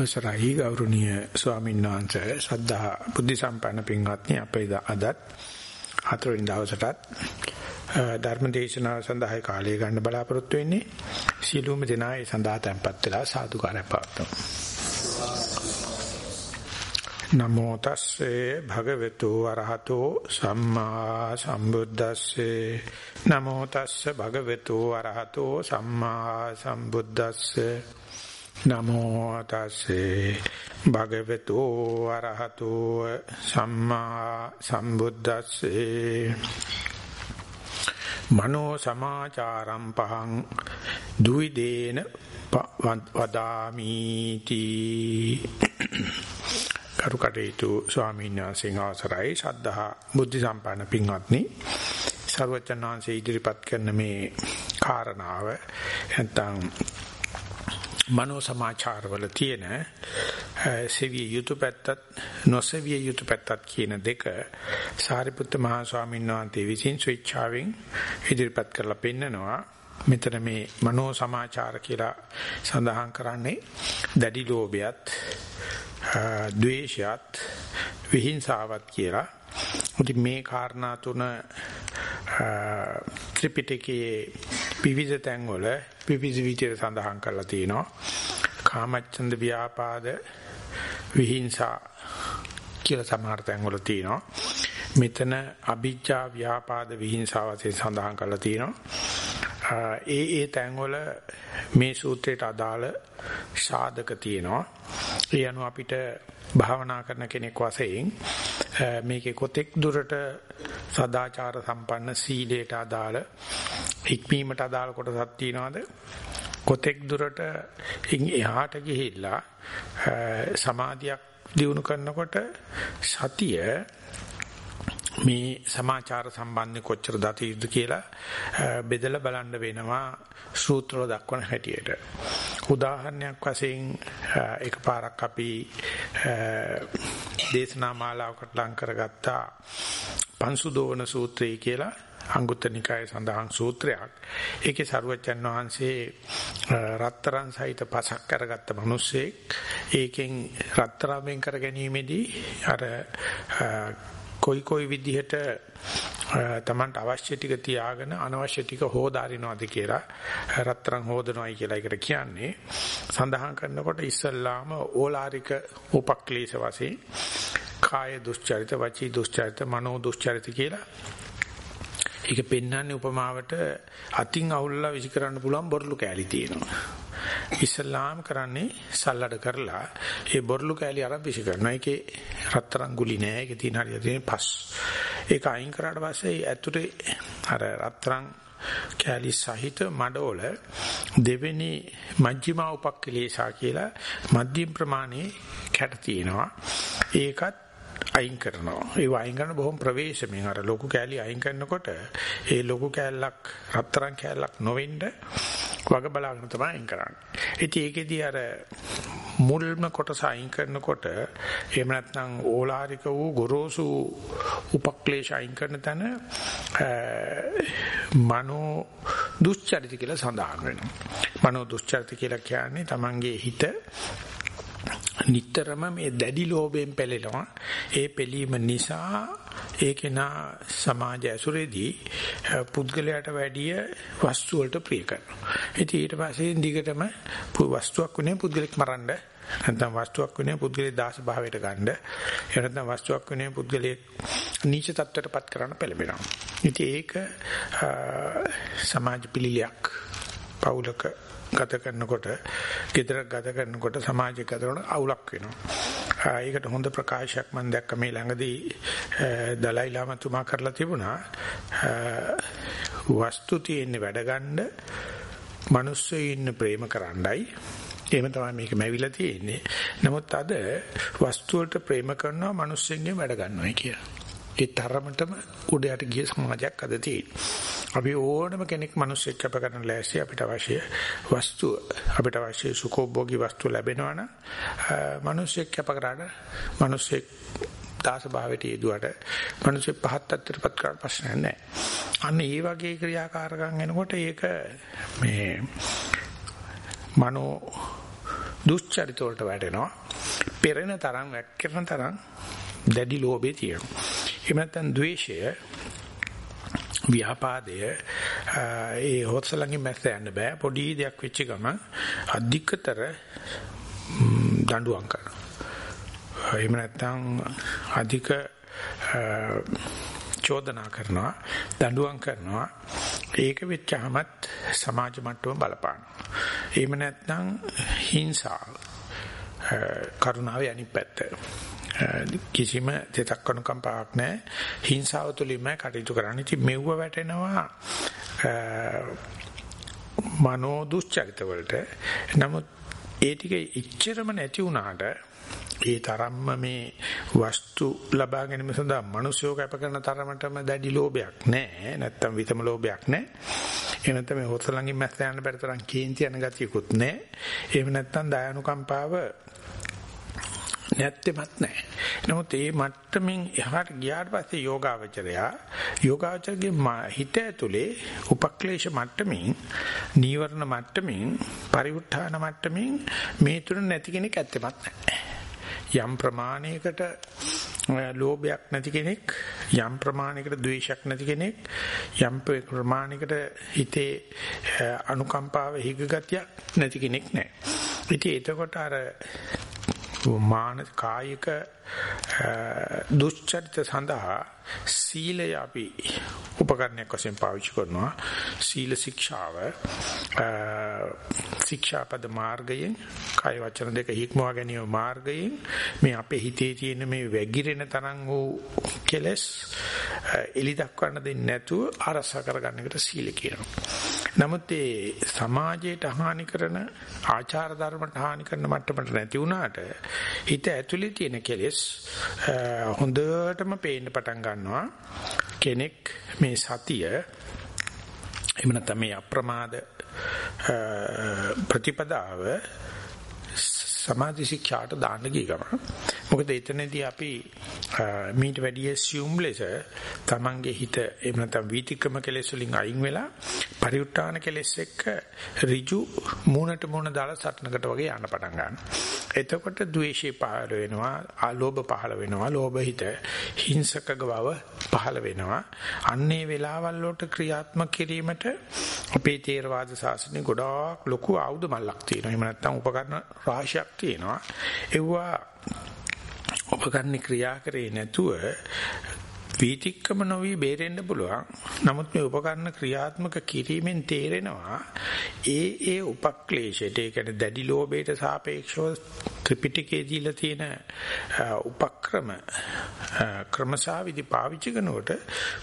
අවසරයි ගෞරවනීය ස්වාමීන් වහන්සේ. සද්ධා බුද්ධ සම්පන්න පින්වත්නි අපේ අදත් හතරවෙනි දවසටත් ධර්ම දේශනාව සඳහා කාලය ගන්න බලාපොරොත්තු වෙන්නේ. සියලුම දෙනා ඒ සඳහා tempත් වෙලා සාදුකාරය පවත්වමු. නමෝ තස්සේ භගවතු අරහතෝ සම්මා සම්බුද්දස්සේ. නමෝ තස්සේ භගවතු අරහතෝ සම්මා සම්බුද්දස්සේ. නමෝ තස්සේ භගවතු අරහතෝ සම්මා සම්බුද්දස්සේ මනෝ සමාචාරම් පහං දුයිදේන වදාමි තී. කරුකටේතු ස්වාමීන් වහන්සේ අවසරයි. ශද්ධහා බුද්ධ සම්පන්න පින්වත්නි ਸਰවචනාංශේ ඉදිරිපත් කරන මේ කාරණාව නැත්නම් මනෝ සමාචාරවල තියෙන සෙවිය යුතු පැත්තත් නොසෙවිය යුතු පැත්තත් කියන දෙක සාරිපුත්ත මහා ස්වාමීන් වහන්සේ විසින් ස්විච්චාවෙන් ඉදිරිපත් කරලා පෙන්නනවා. මෙතන මේ මනෝ සමාචාර කියලා සඳහන් කරන්නේ දැඩි ලෝභයත් ද්වේෂයත් විහිංසාවත් කියලා. ඉතින් මේ කාරණා තුන ත්‍රිපිටකයේ විවිධ තැන්වල විවිධ විදිහට සඳහන් කරලා තියෙනවා. කාමච්ඡන්ද ව්‍යාපාද විහිංසා කියලා සමහර තැන්වල තියෙනවා. මෙතන අභිජ්ජා ව්‍යාපාද විහිංසා වශයෙන් සඳහන් කරලා තියෙනවා. ඒ ඒ තැන්වල මේ සූත්‍රයට අදාළ සාධක තියෙනවා. ඒ අනුව අපිට භාවනා කරන කෙනෙක් වශයෙන් මේකේ කොතෙක් දුරට සදාචාර සම්පන්න සීලයට අදාළ හික්මීමට අදාළ කොටසක් තියනවාද කොතෙක් දුරට එහාට ගිහිල්ලා සමාධියක් දිනු කරනකොට සතිය මේ සමාචාර සම්බන්ධ කොච්චර දතියද කියලා බෙදලා බලන්න වෙනවා සූත්‍රවල දක්වන හැටියට. උදාහරණයක් වශයෙන් එකපාරක් අපි දේශනා මාලාවකට ලං කරගත්තා පංසුදෝවන සූත්‍රය කියලා අංගුත්තර නිකායේ සඳහන් සූත්‍රයක්. ඒකේ සරුවච්චන් වහන්සේ රත්තරන් සහිත පසක් කරගත්ත මිනිස්සෙක් ඒකෙන් රත්තරන්ෙන් කර ගැනීමේදී අර කොයි කොයි විදිහට තමන්ට අවශ්‍ය ටික තියාගෙන අනවශ්‍ය ටික හොදාරිනවද කියලා රත්තරන් හොදනවයි කියලා එකට කියන්නේ සඳහන් කරනකොට ඉස්සල්ලාම ඕලාරික උපක්ලේශ වශයෙන් කාය දුස්චරිත වචී දුස්චරිත මනෝ දුස්චරිත කියලා ඒක පෙන්වන්නේ උපමාවට අතින් අවුල්ලා විසි කරන්න පුළුවන් බොරළු කෑලි තියෙනවා. ඉස්ලාම් කරන්නේ සල්ලඩ කරලා ඒ බොරළු කෑලි අරන් විසි කරනවා. ඒකේ රත්තරන් ගුලි නෑ. ඒකේ තියෙන හරියට තියෙන පස්. ඒක අයින් කරාට පස්සේ ඇතුලේ අර රත්තරන් කෑලි සහිත මඩවල දෙවෙනි මජ්ක්‍ධිමා උපක්ඛලේශා කියලා මධ්‍යම ප්‍රමාණයේ කැට තියෙනවා. ඒකත් අයින් කරනවා. ඒ අයින් කරන බොහොම ප්‍රවේශමෙන් අර ලොකු කෑලි අයින් කරනකොට ඒ ලොකු කෑල්ලක් රත්තරන් කෑල්ලක් නොවෙන්න වග බලාගෙන තමයි අයින් කරන්නේ. ඉතින් ඒකෙදී අර මුල්ම කොටස අයින් කරනකොට එහෙම නැත්නම් ඕලාරික වූ ගොරෝසු උපක්ලේශ අයින් කරන තැන මනෝ දුස්චරිත කියලා සඳහන් වෙනවා. මනෝ දුස්චරිත කියලා කියන්නේ Tamange හිත නිටතරම මේ දැඩි ලෝභයෙන් පෙළෙනවා. ඒ පෙළීම නිසා ඒකේනා සමාජ ඇසුරේදී පුද්ගලයාට වැඩිය වස්තු වලට ප්‍රිය කරනවා. ඉතින් ඊට පස්සේ දිගටම වස්තුවක් වෙනේ පුද්ගලෙක් මරන්න නැත්නම් වස්තුවක් වෙනේ පුද්ගලයේ දාස භාවයට ගන්න. එහෙම නැත්නම් වස්තුවක් වෙනේ පුද්ගලයේ නීච තත්ත්වයටපත් කරන්න පෙළඹෙනවා. ඉතින් ඒක සමාජ පිළිලයක් පෞලක ගත කරනකොට, ගෙදර ගත කරනකොට සමාජය ගත කරන අවුලක් වෙනවා. ඒකට හොඳ ප්‍රකාශයක් මම දැක්ක මේ ළඟදී දලයි ලාමතුමා කරලා තිබුණා. වස්තු තියෙන්නේ වැඩ ගන්න, මිනිස්සු ඉන්න ප්‍රේම කරන්නයි. එහෙම තමයි මේක මැවිලා තියෙන්නේ. නමුත් අද වස්තු වලට ප්‍රේම කරනවා මිනිස්සුන්ගෙන් වැඩ ගන්නවා කියලා. ඒ තරමටම උඩයට ගිය සමාජයක් අද තියෙනවා. අපි ඕනම කෙනෙක් මිනිස්සෙක් කැප කරන ලෑස්ති අපිට අවශ්‍ය වස්තුව අපිට අවශ්‍ය සුඛෝභෝගී වස්තු ලැබෙනවා නම් මිනිස්සෙක් කැප කරාට මිනිස්සෙක් දාස භාවයට යෙදුවට මිනිස්සු පහත් තත්ත්වයටපත් කරන්න ප්‍රශ්නයක් නැහැ. අන්න ඒ වගේ ක්‍රියාකාරකම් එනකොට ඒක මේ මනෝ දුෂ්චරිත වලට වැටෙනවා. පෙරෙන තරම් වැක්කිරෙන තරම් දැඩි ලෝභය තියෙනවා. එහෙම නැත්නම් ද්වේෂය ව්‍යාපාදය ඒ හොත්සලංගෙන් මැස්ස යන්න බෑ. පොඩි දෙයක් වෙච්ච ගම අධිකතර දඬුවම් කරනවා. එහෙම නැත්නම් අධික චෝදනා කරනවා දඬුවම් කරනවා. ඒක වෙච්චහමත් සමාජ මට්ටම බලපානවා. එහෙම නැත්නම් හිංසාව කරුණාවේ අනිත් පැත්ත. කිසිම දෙතක් අනුකම්පාවක් නැහැ හිංසාව තුළින්ම කටයුතු කරන්නේ ඉතින් මෙව්ව වැටෙනවා මනෝ දුස්චරිත වලට නමුත් ඒ ටික ඉච්චරම නැති වුණාට ඒ තරම්ම මේ වස්තු ලබා ගැනීම සඳහා මිනිස්සුયો කැප කරන තරමටම දැඩි ලෝභයක් නැහැ. නැත්තම් විතම ලෝභයක් නැහැ. එහෙම නැත්නම් මේ හොසලංගින් මැස්ස යන බැරි තරම් කේන්ති යන ගතියකුත් නැහැ. එහෙම නැත්නම් දයානුකම්පාව නැත්තෙමත් නැහැ. නමුත් මේ මට්ටමින් එහාට ගියාට පස්සේ යෝගාවචරයා යෝගාවචරගේ හිත ඇතුලේ උපක්ලේශ මට්ටමින් නීවරණ මට්ටමින් පරිඋත්ථාන මට්ටමින් මේ තුන නැති කෙනෙක් ඇත්තෙමත් නැහැ. යම් ප්‍රමාණයකට ලෝභයක් නැති කෙනෙක් යම් ප්‍රමාණයකට ද්වේෂයක් නැති කෙනෙක් යම් ප්‍රමාණයකට හිතේ අනුකම්පාව හිගගතියක් නැති කෙනෙක් නැහැ. ඉතින් එතකොට අර මාන කායික දුස්චරිත සඳහා සීලය අපි උපකරණයක් වශයෙන් පාවිච්චි කරනවා සීල ශික්ෂාව ශික්ෂාපද මාර්ගයෙන් කාය වචන දෙක හික්මවා ගැනීම මාර්ගයෙන් මේ අපේ හිතේ තියෙන මේ වැగిරෙන තරම් වූ කෙලස් එලි දක්වන්න දෙන්නේ නැතුව අරස කරගන්න එකට සීල කියනවා. නමුත් ඒ සමාජයට හානි කරන ආචාර ධර්මයට හානි කරන මට්ටමට නැති වුණාට හිත ඇතුලේ තියෙන කෙලෙස් හොඳටම පේන්න පටන් ගන්නවා. කෙනෙක් මේ සතිය එහෙම නැත්නම් මේ අප්‍රමාද ප්‍රතිපදාව සමාධි ශික්ෂාට දාන්න ගිය ගමන් මොකද එතනදී අපි මීට වැඩි assume ලෙස තමන්ගේ හිත එහෙම නැත්නම් වීතික්‍රම කෙලෙස් වලින් අයින් වෙලා පරිඋත්තාන කෙලෙස් එක්ක ඍජු මූණට මූණ දාලා සටනකට වගේ යන්න පටන් ගන්නවා. එතකොට ද්වේෂය පහළ වෙනවා, ආලෝභ පහළ වෙනවා, ලෝභ හිත හිංසක බව පහළ වෙනවා. අන්නේ වෙලාවල් වලට ක්‍රියාත්මක කිරීමට අපේ තේරවාද ශාසනය ගොඩාක් ලොකු ආයුධ මල්ලක් තියෙනවා. එහෙම නැත්නම් උපකරණ රාශියක් තියෙනවා. ඒවා උපකරණ ක්‍රියා කරේ නැතුව වීතික්කම නොවි බේරෙන්න පුළුවන්. නමුත් මේ උපකරණ ක්‍රියාත්මක කිරීමෙන් තේරෙනවා ඒ ඒ උපක්ලේශයට ඒ කියන්නේ දැඩි ලෝභයට සාපේක්ෂව ත්‍රිපිටකයේ දීලා තියෙන උපක්‍රම ක්‍රමසාවිදි පාවිච්චි කරනකොට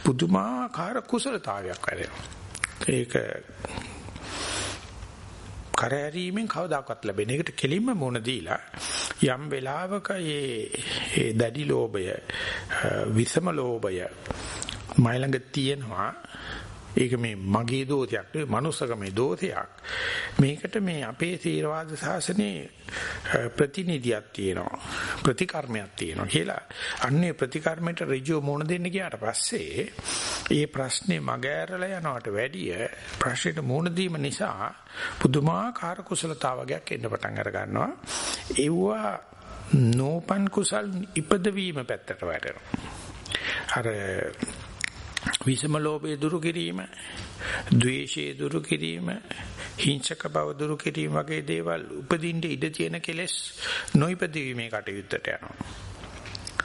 පුදුමාකාර කුසලතාවයක් වැඩෙනවා. ඒක කරහැරීමෙන් කවදාකවත් ලැබෙන. ඒකට කෙලින්ම මුණ දීලා යම් වෙලාවක මේ දැඩි ලෝභය, විසම ලෝභය මයිලඟ තියෙනවා ඒක මේ මගේ දෝෂයක් නෙවෙයි මනුස්සකමේ දෝෂයක්. මේකට මේ අපේ තීරවාද ශාසනයේ ප්‍රතිනිධියක් තියෙනවා. ප්‍රතිකර්මයක් තියෙනවා කියලා. අන්නේ ප්‍රතිකර්මයට ඍජුව මුණ දෙන්න ගියාට පස්සේ ඒ ප්‍රශ්නේ මග ඇරලා යනවට වැඩිය ප්‍රශ්නෙට මුණ දීම නිසා පුදුමාකාර කුසලතාවයක් එන්න පටන් අර ගන්නවා. ඒවා නෝපන් කුසල් ඉපදවීම පැත්තට වැටෙනවා. අර විසම ලෝභය දුරු කිරීම, ද්වේෂය දුරු කිරීම, හිංසක බව දුරු කිරීම වගේ දේවල් උපදින්න ඉඩ තියෙන කෙලෙස් නොයිපදීමේ කටයුත්තට යනවා.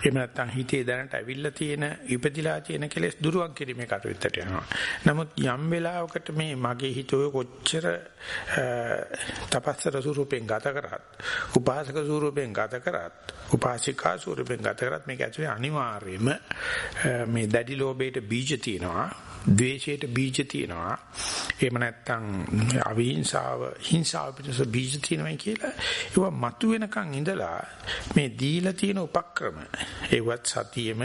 එහෙම නැත්නම් හිතේ දැනට ඇවිල්ලා තියෙන ඉපදිලා තියෙන කෙලෙස් දුරුවන් කිරීමේ කටයුත්තට යනවා. නමුත් යම් වෙලාවකට මේ මගේ හිත ඔය කොච්චර තපස්සර ස්වරූපෙන් ගත කරත්, උපාසක ස්වරූපෙන් ගත කරත්, උපාසිකා ස්වරූපෙන් ගත කරත් මේක ඇතුලේ අනිවාර්යයෙන්ම මේ දැඩි ලෝභයට බීජ තියෙනවා. ද්වේෂයට බීජ තියෙනවා. එහෙම නැත්නම් අවිහිංසාව හිංසාව පිටස බීජ තියෙනවා කියලා ඒවා මතු වෙනකන් ඉඳලා මේ දීලා තියෙන උපක්‍රම ඒවත් සතියෙම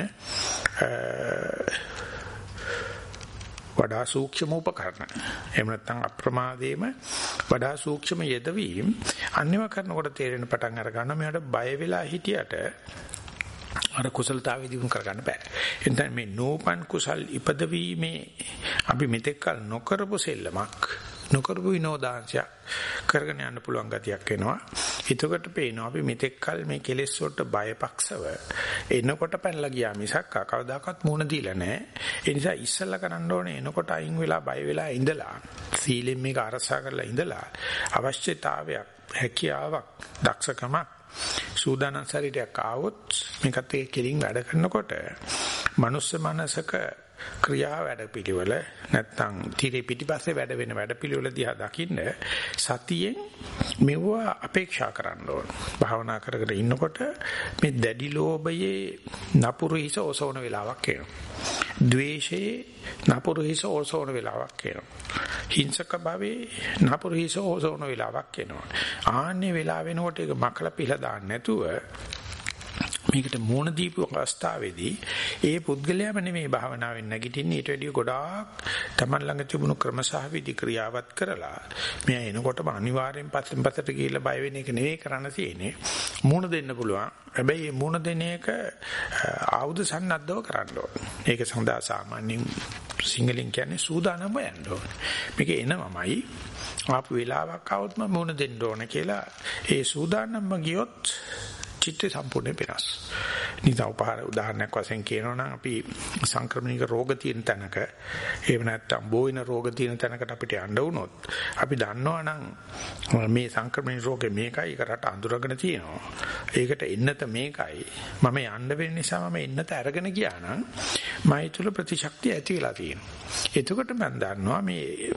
වඩා සූක්ෂම උපකරණ. එහෙම නැත්නම් අප්‍රමාදයේම වඩා සූක්ෂම යෙදවීම අන්‍යව කරනකොට තේරෙන පටන් අර ගන්න මෙයාට බය වෙලා හිටියට අර කුසලතාවෙ දිනු කරගන්න බෑ. එතන මේ නෝපන් කුසල් ඉපදවීමේ අපි මෙතෙක් කල නොකරපු සෙල්ලමක් නොකරපු විනෝදාංශයක් කරගෙන යන්න පුළුවන් ගතියක් එනවා. එතකොට පේනවා අපි මෙතෙක් කල මේ කෙලෙස් වලට බයපක්ෂව එනකොට පැනලා ගියා මිසක් කවදාකවත් මුණ දීලා නැහැ. ඒ නිසා ඉස්සල්ලා කරන්න ඕනේ එනකොට අයින් වෙලා බය වෙලා ඉඳලා සීලෙන් මේක අරසා කරලා ඉඳලා අවශ්‍යතාවයක් හැකියාවක් දක්ෂකමක් සූදානම් ශරීරයක් ආවොත් මේකත් එක්ක කෙලින් වැඩ කරනකොට මනුස්ස මනසක ක්‍රියා වැඩ පිළිවෙල නැත්තම් tire පිටිපස්සේ වැඩ වෙන වැඩ පිළිවෙල දිහා දකින්න සතියෙන් මෙවුව අපේක්ෂා කරන්න ඕන. භාවනා කරගෙන ඉන්නකොට මේ දැඩි ලෝභයේ නපුරු හිස ඔසවන වෙලාවක් එනවා. ද්වේෂයේ නපුරු හිස ඔසවන වෙලාවක් එනවා. හිංසක භාවයේ නපුරු හිස ඔසවන වෙලාවක් එනවා. ආන්නේ වෙලාව වෙනකොට ඒක මකලා පිහලා දාන්න නැතුව මේකට මූණ දීපු අවස්ථාවේදී ඒ පුද්ගලයාම නෙමෙයි භාවනාවෙන් නැගිටින්නේ. ඊට වැඩිය ගොඩාක් Taman ළඟ තිබුණු ක්‍රමසහ විදි ක්‍රියාවත් කරලා මෙයා එනකොටම අනිවාර්යෙන් පස්සෙන් පස්සට ගිහිල්ලා බය වෙන එක නෙවෙයි කරන්න තියෙන්නේ. මූණ දෙන්න පුළුවන්. හැබැයි මේ මූණ දෙන එක ආයුධ සන්නද්ධව කරන්න ඕනේ. ඒක සඳහා සාමාන්‍යයෙන් සිංහලෙන් කියන්නේ සූදානම්ම යන්න ඕනේ. මේක එනවමයි. ආපු වෙලාවක් આવොත් මම මූණ දෙන්න ඕනේ කියලා ඒ සූදානම්ම ගියොත් චිත්තය සම්පූර්ණයෙන් වෙනස්. නිකන් උපහාර උදාහරණයක් වශයෙන් කියනවා නම් අපි සංක්‍රමණික රෝග තියෙන තැනක එහෙම නැත්නම් බෝයින රෝග තියෙන තැනකට අපිට යන්න වුණොත් අපි දන්නවා නම් මේ සංක්‍රමණික රෝගේ මේකයි ඒක රට අඳුරගෙන තියෙනවා. ඒකට එන්නත මේකයි. මම යන්න වෙන නිසා මම එන්නත අරගෙන ගියා නම් මයි තුල ප්‍රතිශක්තිය ඇති වෙලා තියෙනවා. එතකොට මම දන්නවා මේ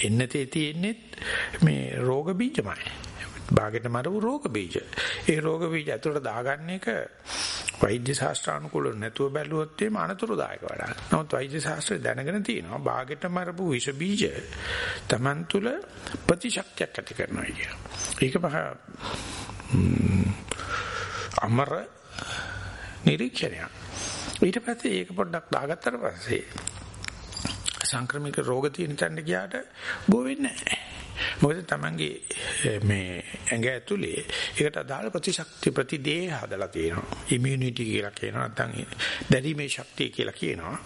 එන්නතේ තියෙන්නේ මේ රෝග බීජමයි. බාගෙට මරපු රෝග බීජ. ඒ රෝග බීජ ඇතුළට දාගන්න එක වෛද්‍ය ශාස්ත්‍රානුකූල නැතුව බැලුවොත් එimhe අනතුරුදායක වැඩක්. නමුත් වෛද්‍ය ශාස්ත්‍රය දැනගෙන තියෙනවා බාගෙට මරපු විෂ බීජ Taman තුල ප්‍රතිශක්තියක් ඇති කරනවා කියන. ඒක පහ අමර නිරීක්ෂණයක්. ඊට පස්සේ ඒක පොඩ්ඩක් දාගත්තට පස්සේ සංක්‍රමික රෝග තියෙන තැනට ගියාට බෝ වෙන්නේ නැහැ. මොකද තමන්ගේ මේ ඇඟ ඇතුලේ ඒකට අදාළ ප්‍රතිශක්ති ප්‍රතිදේහ හදලා තියෙනවා. ඉමුනිටි කියලා කියනවා නැත්නම් දැරීමේ ශක්තිය කියලා කියනවා.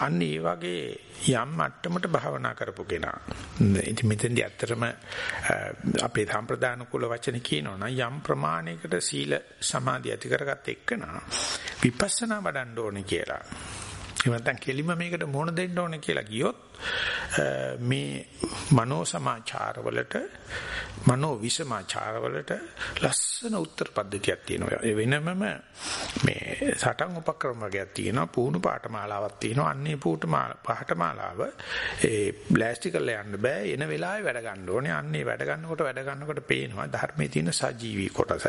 අන්න ඒ වගේ යම් මට්ටමකට භාවනා කරපු කෙනා. ඉතින් මෙතෙන්දී ඇත්තටම අපේ සම්ප්‍රදාන කුල වචන කියනවනම් යම් ප්‍රමාණයකට සීල සමාධිය ඇති කරගත්ත එක්කනා විපස්සනා වඩන්න ඕනේ කියලා. එහෙම නැත්නම් කෙලිම මේකට මොන දෙන්න ඕනේ කියලා ගියොත් මේ මනෝ සමාචාරවලට මනෝ විසමාචාරවලට ලස්සන උත්තර පද්ධතියක් තියෙනවා. ඒ වෙනමම මේ සටන් උපක්‍රම වර්ගයක් තියෙනවා. පුහුණු පාඨමාලාවක් තියෙනවා. අන්නේ පාඨමාලාව ඒ බ්ලාස්ටික් කරලා යන්න බෑ. එන වෙලාවේ වැඩ ගන්න ඕනේ. අන්නේ වැඩ ගන්නකොට වැඩ ගන්නකොට පේනවා ධර්මයේ තියෙන සජීවී කොටස.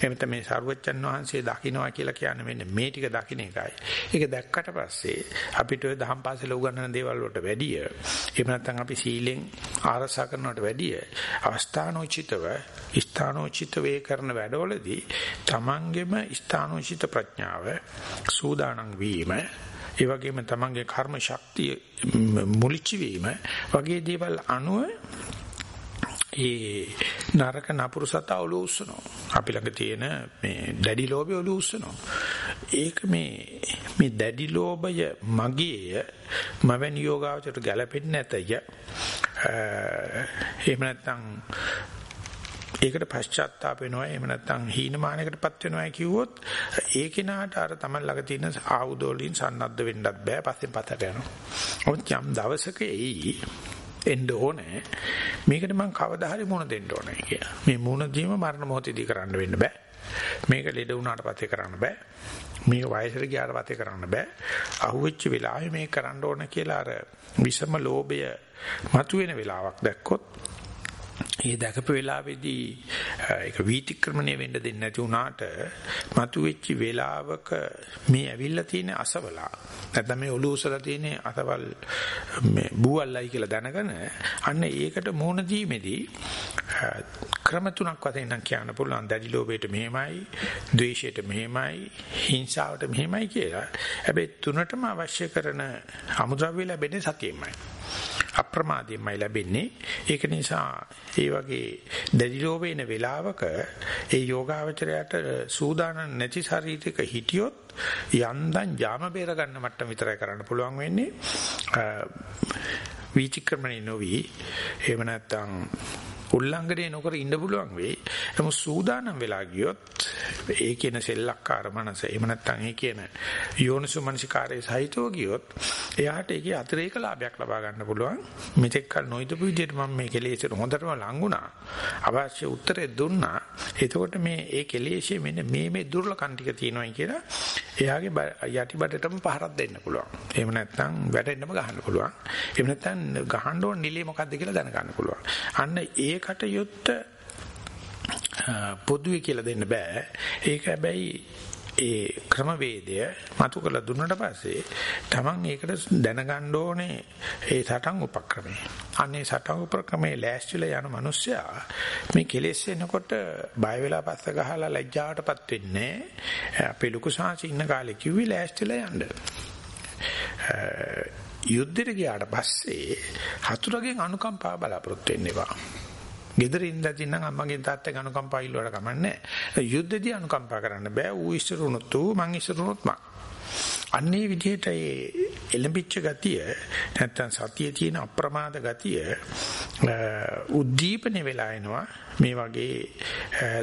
එමෙතන මේ සරුවච්චන් වහන්සේ දකින්නවා කියලා කියන්නේ මෙන්න මේ ටික දකින්න එකයි. ඒක දැක්කට පස්සේ අපිට ඔය දහම් පාසල උගන්වන දේවල් වලට වැඩිය එහෙම නැත්නම් අපි සීලෙන් ආරසා කරනවට වැඩිය අවස්ථානෝචිතව ස්ථානෝචිත වේ කරන වැඩවලදී තමන්ගෙම ස්ථානෝචිත ප්‍රඥාව සූදානම් වීම ඒ වගේම තමන්ගේ කර්ම ශක්තිය මුලිච්ච වීම වගේ දේවල් අනුව ඒ නරක නපුරු සතා ඔලුව උස්සනවා. අපි ළඟ තියෙන මේ දැඩි ලෝභය ඔලුව උස්සනවා. ඒක මේ මේ දැඩි ලෝභය මගේය මවැනි යෝගාවචරට ගැලපෙන්නේ නැතය. එහෙම නැත්නම් ඒකට පශ්චාත්තාප වෙනවා එහෙම නැත්නම් හීනමානයකටපත් වෙනවා කිව්වොත් ඒ කෙනාට අර තමයි ළඟ තියෙන ආයුධ වලින් සන්නද්ධ වෙන්නත් බෑ පස්සෙන් පතට යනවා. ඔත් යම් දවසක එයි එන්න ඕනේ. මේකට මම කවදා හරි මුණ දෙන්න ඕනේ කියලා. මේ මුණ දීම මරණ මොහොතේදී කරන්න වෙන්න බෑ. මේක ලෙඩ වුණාට පස්සේ කරන්න බෑ. මේක වයසට ගියාට පස්සේ කරන්න බෑ. අහුවෙච්ච වෙලාවේ මේක කරන්න ඕන කියලා අර විසම ලෝභය මතුවෙන වෙලාවක් දැක්කොත් ඒ දැකපු වෙලාවේදී ඒක වීතික්‍රමණය වෙන්න දෙන්නේ නැති වුණාට මතුවෙච්ච වෙලාවක මේ ඇවිල්ලා තියෙන අසවලා නැත්නම් මේ ඔලුව උසලා තියෙන අසවල් මේ බූවල්ලයි කියලා දැනගෙන අන්න ඒකට මුහුණ දීමේදී ක්‍රම තුනක් වශයෙන් නම් කියන්න පුළුවන් දැඩි ලෝභයට මෙහෙමයි, ද්වේෂයට මෙහෙමයි, හිංසාවට මෙහෙමයි කියලා. හැබැයි තුනටම අවශ්‍ය කරන අමුද්‍රව්‍ය ලැබෙන්නේ සතියෙමයි. අප්‍රමාදයෙන්මයි ලැබෙන්නේ. ඒක නිසා ඒ වගේ දැඩි ලෝභ වෙන වෙලාවක ඒ යෝගාවචරයට සූදානම් නැති ශරීරයක හිටියොත් යන්දන් ජාම බේර ගන්න මට්ටම විතරයි කරන්න පුළුවන් වෙන්නේ. වීතික්‍රමණය නොවි එහෙම නැත්නම් උල්ලංඝනය නොකර ඉන්න පුළුවන් වෙයි. නමුත් සූදානම් වෙලා ගියොත් ඒ කියන සෙල්ලක්කාර මනස එහෙම නැත්නම් ඒ කියන යෝනිසු මනසිකාරයේ සහිතව ගියොත් එයාට ඒකේ අතිරේක ලාභයක් ලබා ගන්න පුළුවන්. මෙතෙක් කල නොයිදපු විදිහට මම මේ කෙලෙසට හොඳටම ලඟුණා. අවශ්‍ය උත්තරේ දුන්නා. එතකොට මේ ඒ කෙලෙෂේ මෙන්න මේ මේ දුර්ලකම් ටික තියෙනවායි කියලා එයාගේ යටිබඩටම පහරක් දෙන්න පුළුවන්. එහෙම නැත්නම් වැටෙන්නම ගහන්න පුළුවන්. එහෙම නැත්නම් ගහන්න ඕන නිලේ මොකද්ද කියලා දැනගන්න පුළුවන්. අන්න ඒ කටයුත්ත පොදුවේ කියලා දෙන්න බෑ. ඒක හැබැයි ඒ ක්‍රමවේදය මතු කරලා දුන්නට පස්සේ Taman ඒකට දැනගන්න ඕනේ ඒ සටන් උපක්‍රමය. අන්නේ සටන් උපක්‍රමයේ ලෑස්තිලා යන මිනිස්සයා මේ කෙලෙස් එනකොට බය වෙලා පස්ස ගහලා ලැජ්ජාවටපත් වෙන්නේ අපේ ලොකු සාංශ ඉන්න කාලේ කිව්වේ ලෑස්තිලා යන්න. යුද්ධෙට ගියාට පස්සේ හතුරගෙන් අනුකම්පාව බලාපොරොත්තු වෙන්න එපා. ගෙදර ඉඳලා නම් අම්මගෙන් තාත්තගෙන් අනුකම්පා ඉල්ලුවට කමන්නේ යුද්ධෙදී අනුකම්පා කරන්න බෑ. ඌ ඉස්සරුණොත් ඌ මං ඉස්සරුණොත් මං. අන්නේ විදිහට ඒ එලඹිච්ච ගතිය නැත්තම් සතියේ තියෙන අප්‍රමාද ගතිය උද්දීපන වෙලා එනවා. මේ වගේ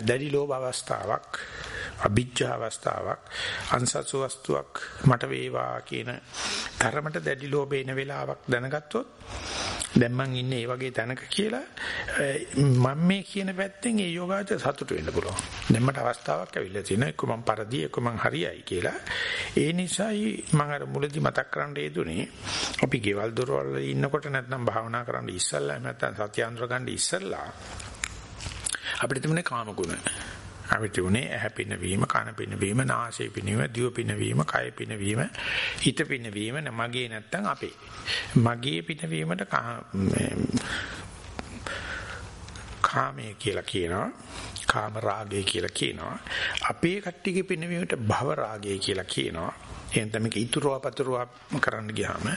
දැඩි ලෝභ අවස්ථාවක් අභිජ්ජා අවස්ථාවක් අන්සසු වස්තුවක් මට වේවා කියන තරමට දැඩි ලෝභේන වෙලාවක් දැනගත්තොත් දැන් මං ඉන්නේ මේ වගේ තැනක කියලා මම මේ කියන පැත්තෙන් ඒ යෝගාචර සතුට වෙන්න පුළුවන්. දැන් මට අවස්ථාවක් ඇවිල්ලා තියෙනවා එක්ක මං පරදී එක්ක මං හරියයි කියලා. ඒ නිසායි මම අර මුලදි මතක් කරන්න හේතුනේ අපි ගෙවල් දොරවල් ඉන්නකොට නැත්නම් භාවනා කරන්න ඉස්සල්ලා නැත්නම් සත්‍ය අඳුර ගන්න ඉස්සල්ලා අපිට තිබුණේ කාම ගුණ. අපිට උනේ ඇහැ පිනවීම, කන පිනවීම, නාසය පිනවීම, දිව පිනවීම, කය පිනවීම, හිත පිනවීම මගේ නැත්තම් අපේ. මගේ පිනවීමට කාමයේ කියලා කියනවා. කාම රාගය කියලා කියනවා. අපේ කට්ටියගේ පිනවීමට භව රාගය කියලා කියනවා. එහෙනම් මේක ඉතුරුව පතුරුව කරන්න ගියාම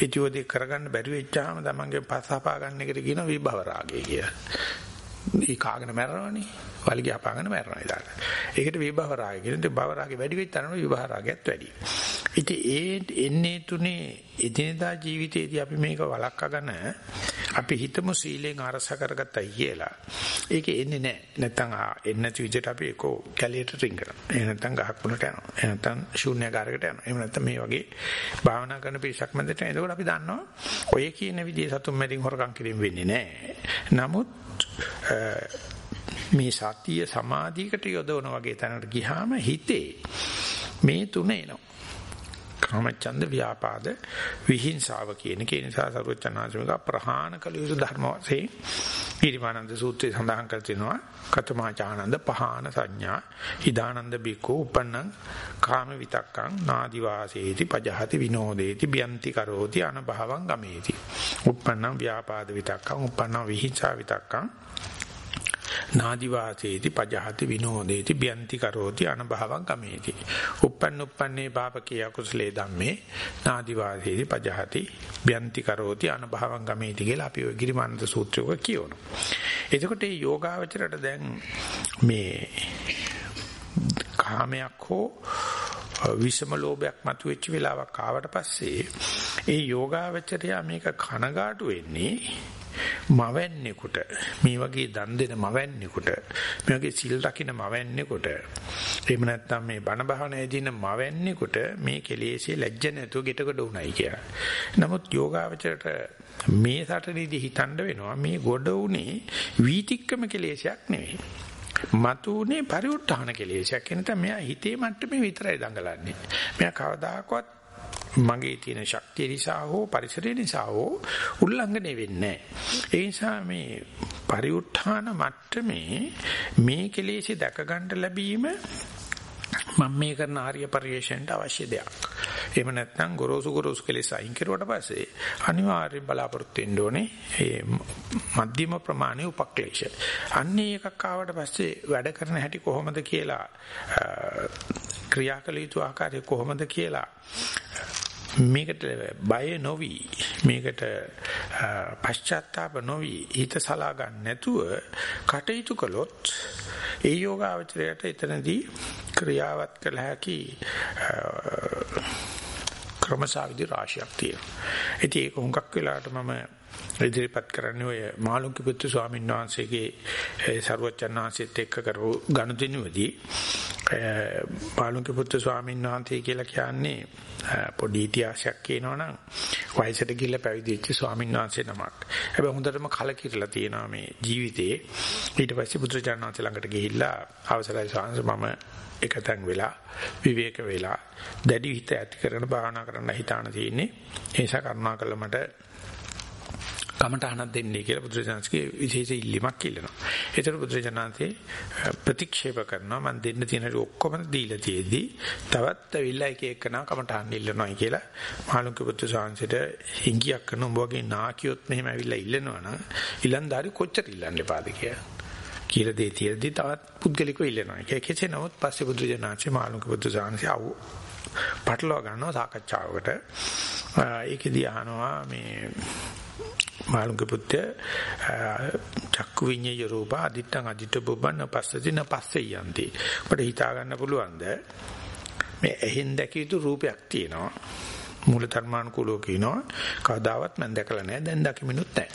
ඉතිවදී කරගන්න බැරි වෙච්චාම තමන්ගේ පස්සහපා ගන්න එකට කියනවා විභව රාගය කියලා. ඒ කාගෙන මැරනවනේ. වලිගය අපාගෙන මැරනවා ඉතින්. ඒකට විභව රාගය කියන්නේ භව රාගය වැඩි වෙච්ච තරම විභව රාගයත් වැඩි. ඉතින් ඒ එන්නේ තුනේ එදිනදා ජීවිතයේදී අපි මේක වළක්වාගෙන අපි හිතමු සීලෙන් අරස කරගත්තයි කියලා. ඒක එන්නේ නැහැ. නැත්තම් එන්නේ නැති විදිහට අපි ඒක කැලියට රින් කරනවා. එහෙම නැත්තම් ගහක් වුණට යනවා. එහෙම නැත්තම් ශූන්‍යකාරයකට යනවා. එහෙම නැත්තම් මේ වගේ භාවනා කරන පිරිසක් මැදට එනකොට අපි දන්නවා ඔය කියන විදිහේ සතුම් මැදින් හොරකම් කිරීම වෙන්නේ නැහැ. නමුත් මේ සතිය සමාධියකට යොදවන වගේ තැනකට ගියාම හිතේ මේ තුන එනවා. කාමචන්ද ව්‍යාපාද විහිංසාව කියන කේ නිසා සරුවචනාංශමික ප්‍රහාණ කළ යුතු ධර්ම වශයෙන් ඊරිමානන්ද සූත්‍රයේ සඳහන් කර තිනවා. කතමාචානන්ද පහාන සංඥා ඉදානන්ද බිකෝ උපන්නං කාම විතක්කං නාදි වාසේති පජහති විනෝදේති බියන්ති කරෝති අනභවං ගමේති. උපන්නං ව්‍යාපාද විතක්කං උපන්නං විහිංසා විතක්කං නාදි වාසේති පජහති විනෝදේති බියන්ති කරෝති අනභවං කමේති uppන්න uppන්නේ පාපකේ අකුසලේ ධම්මේ නාදි වාසේති පජහති බියන්ති කරෝති අනභවං කමේති කියලා අපි ඔය ගිරිමානන්ද සූත්‍රයක කියවනවා එතකොට මේ යෝගාවචරයට දැන් මේ කාමයක් හෝ විෂම ලෝභයක් මතුවෙච්ච වෙලාවක් ආවට පස්සේ ඒ යෝගාවචරය මේක කනගාටු වෙන්නේ මවන්නේකට මේ වගේ දන් දෙන මවන්නේකට මේ වගේ සිල් රකින්න මවන්නේකට එහෙම නැත්නම් මේ බණ භාවනාවේදී මවන්නේකට මේ කෙලෙසේ ලැජ්ජ නැතුව ගෙටකට උණයි කියලා. නමුත් යෝගාවචරයට මේ සටනේදී හිතන්න වෙනවා මේ ගොඩ උනේ වීතික්කම කෙලෙසයක් නෙවෙයි. මතුනේ පරිඋත්ථාන කෙලෙසයක්. එනත මෙයා හිතේ මට්ටමේ විතරයි දඟලන්නේ. මෙයා කවදාකවත් මගේ තියෙන ශක්තිය නිසා හෝ පරිසරය නිසා හෝ උල්ලංඝනය වෙන්නේ ඒ නිසා මේ පරිඋත්ථාන මට්ටමේ මේ කෙලෙසි දැක ගන්න ලැබීම මම මේ කරන ආර්ය පරිශ්‍රයට අවශ්‍ය දෙයක්. එහෙම නැත්නම් ගොරෝසු ගොරෝසු කෙලෙස් අයින් කරුවට පස්සේ අනිවාර්යයෙන් බලාපොරොත්තු වෙන්න ඕනේ මේ මධ්‍යම ප්‍රමාණයේ උපක්ලේශ. අන්නේ එකක් ආවට පස්සේ වැඩ කරන හැටි කොහොමද කියලා ක්‍රියාකල යුතු ආකාරය කොහොමද කියලා මේකට බය නොවි මේකට පශ්චාත්තාප නොවි හිත සලා ගන්න නැතුව කටයුතු කළොත් ඒ යෝගාවචරයට එතනදී ක්‍රියාවත් කළ හැකි ක්‍රමසාවිදි රාශියක් තියෙනවා. ඉතින් ඒක හුඟක් වෙලාවට මම ඉදිරිපත් කරන්නේ ඔය මාළුන්ගේ පුත්තු ස්වාමීන් වහන්සේගේ සරුවච්චන් වහන්සේත් එක්ක කරපු ගනුදෙනුවේදී මාළුන්ගේ පුත්තු ස්වාමීන් වහන්සේ කියලා කියන්නේ පොඩි ඉතිහාසයක් කියනවනම් වයසට ගිහිල්ලා පැවිදි වෙච්ච ස්වාමීන් වහන්සේ නමක්. හැබැයි හොඳටම කලකිරලා තියෙනවා මේ ජීවිතේ. ඊට පස්සේ පුත්‍රජානන් වහන්සේ ළඟට ගිහිල්ලා අවසරයි ස්වාමීන් මම එකතෙන් වෙලා විවේක වෙලා දැඩි හිත ඇති කරගෙන භාවනා කරන්න හිතාන තියෙන්නේ. ඒ නිසා කරුණා කළ මට කමටහනක් දෙන්නේ කියලා බුදුරජාණන්ගේ විශේෂ ඉල්ලීමක් ඉල්ලනවා. ඒතර බුදුරජාණන්සේ ප්‍රතික්ෂේප කරනවා මම දෙන්න තියෙන ඔක්කොම දීලා තියෙද්දි තවත් ඇවිල්ලා එක එකනා කමටහන් ඉල්ලනවායි කියලා මහලුක පුත්‍ර සාංශයට හිඟියක් කරන උඹ වගේ නාකියොත් මෙහෙම ඇවිල්ලා ඉල්ලනවා නම් ඉලන්දාරි කොච්චර ඉල්ලන්න එපාද කියලා. කියලා දේ තියෙද්දි තවත් පුද්ගලිකව ඉල්ලනවා. කෙසේ නමුත් පස්සේ බුදුරජාණන්සේ මහලුක පුත්‍ර සාංශය ආව පටලවා ගන්නවා සාකච්ඡාවකට. ඒකෙදී අහනවා මේ මාළුන්ගේ පුත්‍ය චක්කු විඤ්ඤය රූප අදිත්තං අදිත්ත බුබ්බන්න පස්සදින පස්සේ යන්ති. අපිට හිතා ගන්න පුළුවන්ද මේ ඇහෙන් දැකිය යුතු රූපයක් තියෙනවා. මූල ධර්මානුකූලව කියනවා කවදාවත් මම දැකලා නැහැ දැන් දකිමිනුත් නැහැ.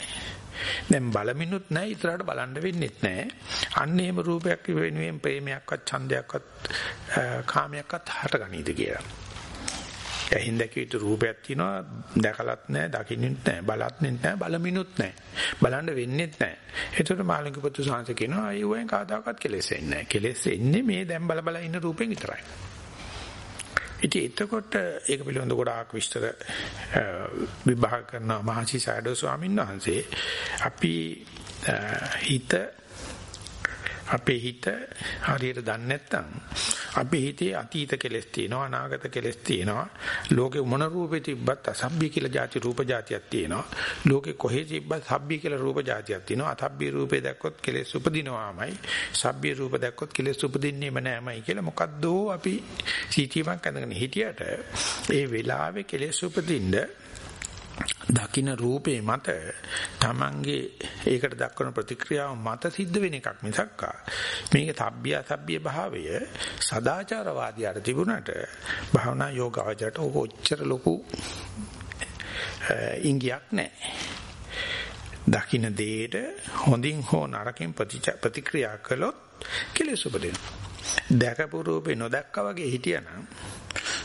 දැන් බලමිනුත් නැහැ ඉතරට බලන්න වෙන්නෙත් නැහැ. අන්න එහෙම රූපයක් වෙනුවෙන් ප්‍රේමයක්වත් ඡන්දයක්වත් කාමයක්වත් හටගනීද කියලා. ඇහින් දැකිය යුතු රූපයක් තියෙනවා. දැකලත් නැහැ දකින්නෙත් නැහැ බලත් නැහැ බලමිනුත් නැහැ බලන්න වෙන්නෙත් නැහැ ඒතකොට මාළික පුතු සාංශ කියනවා ඒ වයින් කාදාකත් කෙලෙස් එන්නේ නැහැ කෙලෙස් එන්නේ මේ දැන් බල බල ඉන්න රූපෙන් විතරයි. ඉතින් එතකොට ඒක පිළිබඳව ගොඩාක් විස්තර විභාග කරන මහසි සයඩෝ ස්වාමීන් වහන්සේ අපි හිත අපේ හිත හරියට දන්නේ නැත්නම් අපේ හිතේ අතීත කෙලෙස් තියෙනවා අනාගත කෙලෙස් තියෙනවා. ලෝකේ මොන රූපේ තිබ්බත් අසභ්‍ය කියලා જાති රූප જાතියක් තියෙනවා. ලෝකේ කොහේ තිබ්බත් සභ්‍ය කියලා රූප જાතියක් තියෙනවා. අසභ්‍ය රූපේ දැක්කොත් කෙලෙස් උපදිනවාමයි. සභ්‍ය රූප දැක්කොත් කෙලෙස් උපදින්නේම නෑමයි කියලා මොකද්දෝ අපි සීතියක් අඳගෙන හිටියට ඒ වෙලාවේ කෙලෙස් උපදින්න දකින්න රූපේ මත තමන්ගේ ඒකට දක්වන ප්‍රතික්‍රියාව මත සිද්ධ වෙන එකක් මිසක් මේක තබ්බිය අසබ්බිය භාවය සදාචාරවාදියාට තිබුණට භාවනා යෝගාවචරයට ඕක ඔච්චර ලොකු ඉංගියක් නැහැ. දකින්න දෙයට හොඳින් හෝ නරකින් ප්‍රතික්‍රියා කළොත් කෙලෙස් උපදිනවා. දැකපු රූපේ නොදැක්කා වගේ හිටියනම්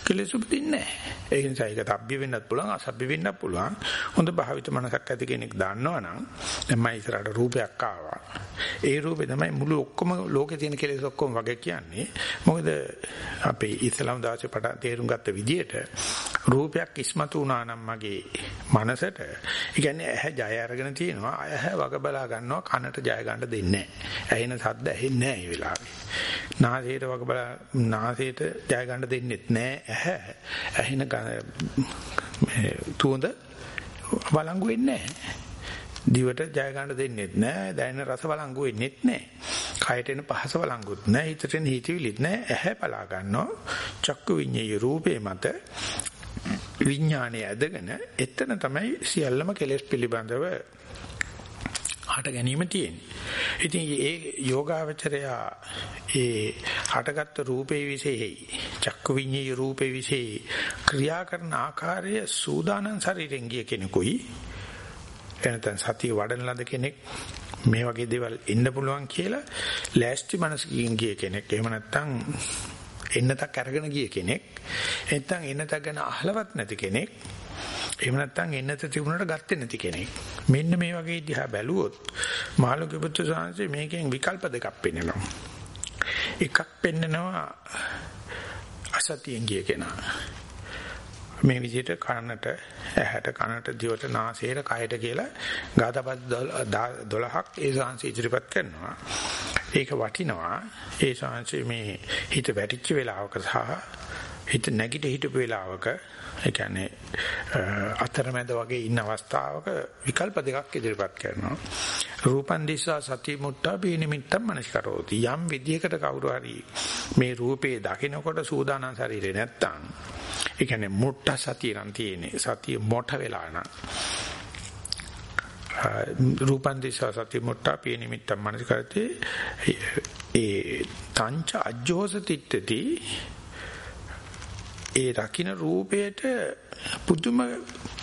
කෙලෙස් උපදින්නේ නැහැ. ඒ නිසා ඒක තබ්බි වෙන්නත් පුළුවන් අසබ්බි වෙන්නත් පුළුවන්. හොඳ භාවිත මනසක් ඇති කෙනෙක් දන්නවනම් දැන් මම ඉස්සරහට රූපයක් ආවා. ඒ රූපේ තමයි මුළු ඔක්කොම ලෝකේ තියෙන කෙලෙස් ඔක්කොම වගේ කියන්නේ. මොකද අපේ ඉස්ලාම් දාසේ පට තේරුම් ගත්ත විදිහට රූපයක් ඉස්මතු වුණා නම් මගේ මනසට ඒ කියන්නේ ඇහැ ජය අරගෙන තියෙනවා. ඇහැ වග බලා ගන්නවා කනට ජය ගන්න දෙන්නේ නැහැ. ඇහෙන සද්ද ඇහෙන්නේ නැහැ ඒ වෙලාවේ. නාසයට වග බලා නාසයට ජය ගන්න දෙන්නෙත් නැහැ. ඇහැ ඇහෙන තුොඳ වළංගු වෙන්නේ නැහැ. දිවට ජය ගන්න දෙන්නෙත් නැහැ. දැනෙන රස වළංගු වෙන්නෙත් නැහැ. කයට එන පහස වළංගුත් නැහැ. හිතට එන හිතවිලිත් නැහැ. ඇහැ බලා ගන්නවා. චක්කු විඤ්ඤාය රූපේ මත විඥානය ඇදගෙන එතන තමයි සියල්ලම කෙලෙස් පිළිබඳව හට ගැනීම තියෙන්නේ. ඉතින් ඒ යෝගාවචරයා ඒ හටගත්තු රූපේ විශේෂයි. චක්කු විඤ්ඤාය රූපේ විශේෂයි. ක්‍රියා කරන ආකාරය සූදානම් ශරීරෙන් ගිය කෙනෙකුයි. එනතන් සතිය වඩන ලද කෙනෙක්. මේ වගේ දේවල් එන්න පුළුවන් කියලා ලෑස්ති මනසකින් ගිය කෙනෙක්. එහෙම නැත්නම් එන්නතක් අරගෙන ගිය කෙනෙක්. නැත්නම් එන්නතක් ගැන අහලවත් නැති කෙනෙක්. එහෙම නැත්නම් එන්නත තිබුණට ගත්තේ නැති කෙනෙක් මෙන්න මේ වගේ දිහා බැලුවොත් මාළුක පුත්‍ර සාංශේ මේකෙන් විකල්ප දෙකක් පෙන්නනවා එකක් පෙන්නනවා අසතියෙන් ගිය කෙනා මේ විදිහට කනට ඇහැට කනට දිවට නාසයට කයට කියලා ගාතපද 12ක් ඒ ශාංශ ඉදිරිපත් කරනවා. ඒක වටිනවා. ඒ ශාංශේ මේ හිත වැටිච්ච වෙලාවක සහ හිත නැගිට හිටපු වෙලාවක ඒ කියන්නේ අතරමැද වගේ ඉන්න අවස්ථාවක විකල්ප දෙකක් ඉදිරිපත් කරනවා. රූපන් දිස්සා සති මුට්ටා බේනිමිත්තම් මනස්කරෝති. යම් විදියකට කවුරු හරි මේ රූපේ දකිනකොට සූදානම් ශරීරේ නැත්තම් ඒ කියන්නේ මුට්ට සතිය නම් තියෙන්නේ. සතිය මොට වෙලා නම් රූපන් දිස්සා සති මුට්ටා බේනිමිත්තම් මනස්කරති ඒ තංච අජ්ජෝස තිට්ඨති ඒ රකින්න රූපයට පුදුම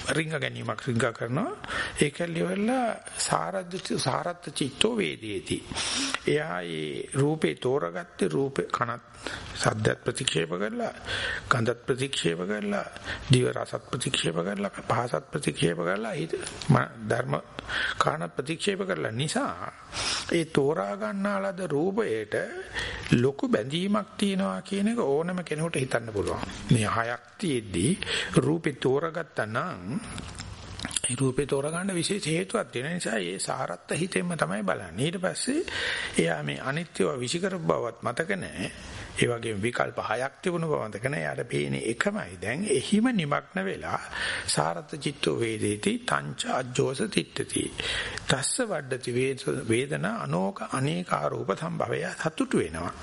රිංග ගැනීමක් රිංග කරනවා. ඒක liverලා සාරද්ද සාරත් චිත්තෝ වේදේති. එයා ඒ රූපේ තෝරගත්තේ රූපේ කනත් සද්දත් ප්‍රතික්ෂේප කරලා ගන්ධත් ප්‍රතික්ෂේප කරලා දිව රසත් ප්‍රතික්ෂේප කරලා පහසත් ප්‍රතික්ෂේප කරලා හිත ධර්ම කාණ ප්‍රතික්ෂේප කරලා නිසා ඒ තෝරා ගන්නාලද රූපයට ලොකු බැඳීමක් තියෙනවා කියන එක ඕනම කෙනෙකුට හිතන්න පුළුවන්. මේ හයක් තියෙද්දි රූපේ තෝරගත්තා නම් ඒ රූපේ තෝරගන්න විශේෂ හේතුවක් තියෙන නිසා ඒ සාරත්ත හිතෙන්ම තමයි බලන්නේ. ඊට පස්සේ එයා මේ අනිත්‍යව විසිකර බවත් මතක නැහැ. ඒ වගේම විකල්ප හයක් තිබුණ බව මතක නැහැ. යාට පේන්නේ එකමයි. දැන් එහිම නිමක්න වෙලා සාරත්ත චිත්තෝ වේදේති තංච අජ්ජෝස තිට්ඨති. තස්ස වඩති වේදනා අනෝක අනේකාරූප සම්භවය සතුටු වෙනවා.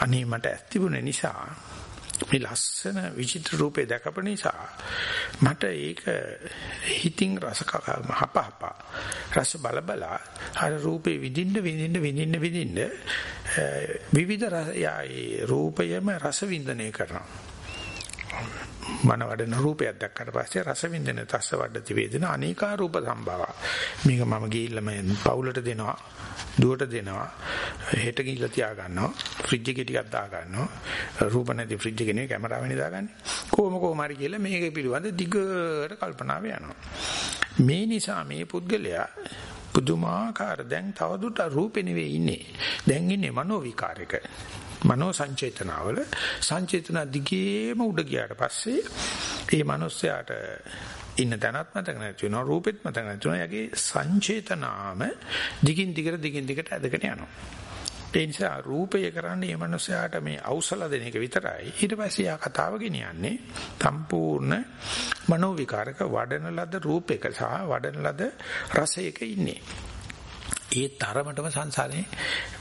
අනේ මට ඇස් තිබුණ නිසා මේ ලස්සන විචිත්‍ර රූපේ දැකපු නිසා මට ඒක හිතින් රස හපහප රස බල බල අර රූපේ විඳින්න විඳින්න විඳින්න විඳින්න විවිධ රසයයි රූපයම රස වින්දනය කරනවා. මන වඩන රූපයක් දැක්කට පස්සේ රස විඳින තස්ස වඩති වේදන අනේකා රූප සම්භව. මේක මම ගිහිල්ලා මම පවුලට දෙනවා දුවට දෙනවා හෙට ගිහිල්ලා තියා ගන්නවා ෆ්‍රිජ් එකේ ටිකක් දා ගන්නවා රූප නැති ෆ්‍රිජ් එකේ නෙවෙයි කැමරාවෙන් දාගන්නේ කොහොම කොහොම හරි කියලා මේක පිළිබඳ දිගට කල්පනාව යනවා. මේ නිසා මේ පුද්ගලයා පුදුමාකාර දැන් තවදුරට රූපේ නෙවෙයි ඉන්නේ. දැන් ඉන්නේ මනෝ විකාරයක මනෝ සංචේතනාවල සංචේතන දිගේම උඩ ගියාට පස්සේ මේ මිනිස්යාට ඉන්න තැනත් මතක නැති වෙනවා රූපෙත් මතක නැති වෙනවා. යගේ සංචේතනාම දිගින් දිගට දිගින් දිගට ඇදගෙන යනවා. ඒ නිසා රූපය කරන්නේ මේ මනුස්සයාට මේ අවසල දෙන එක විතරයි. ඊට පස්සේ යා කතාව ගෙනියන්නේ සම්පූර්ණ මනෝ විකාරක වඩන ලද රූපයක සහ වඩන ලද රසයක ඉන්නේ. ඒ තරමටම සංසාරේ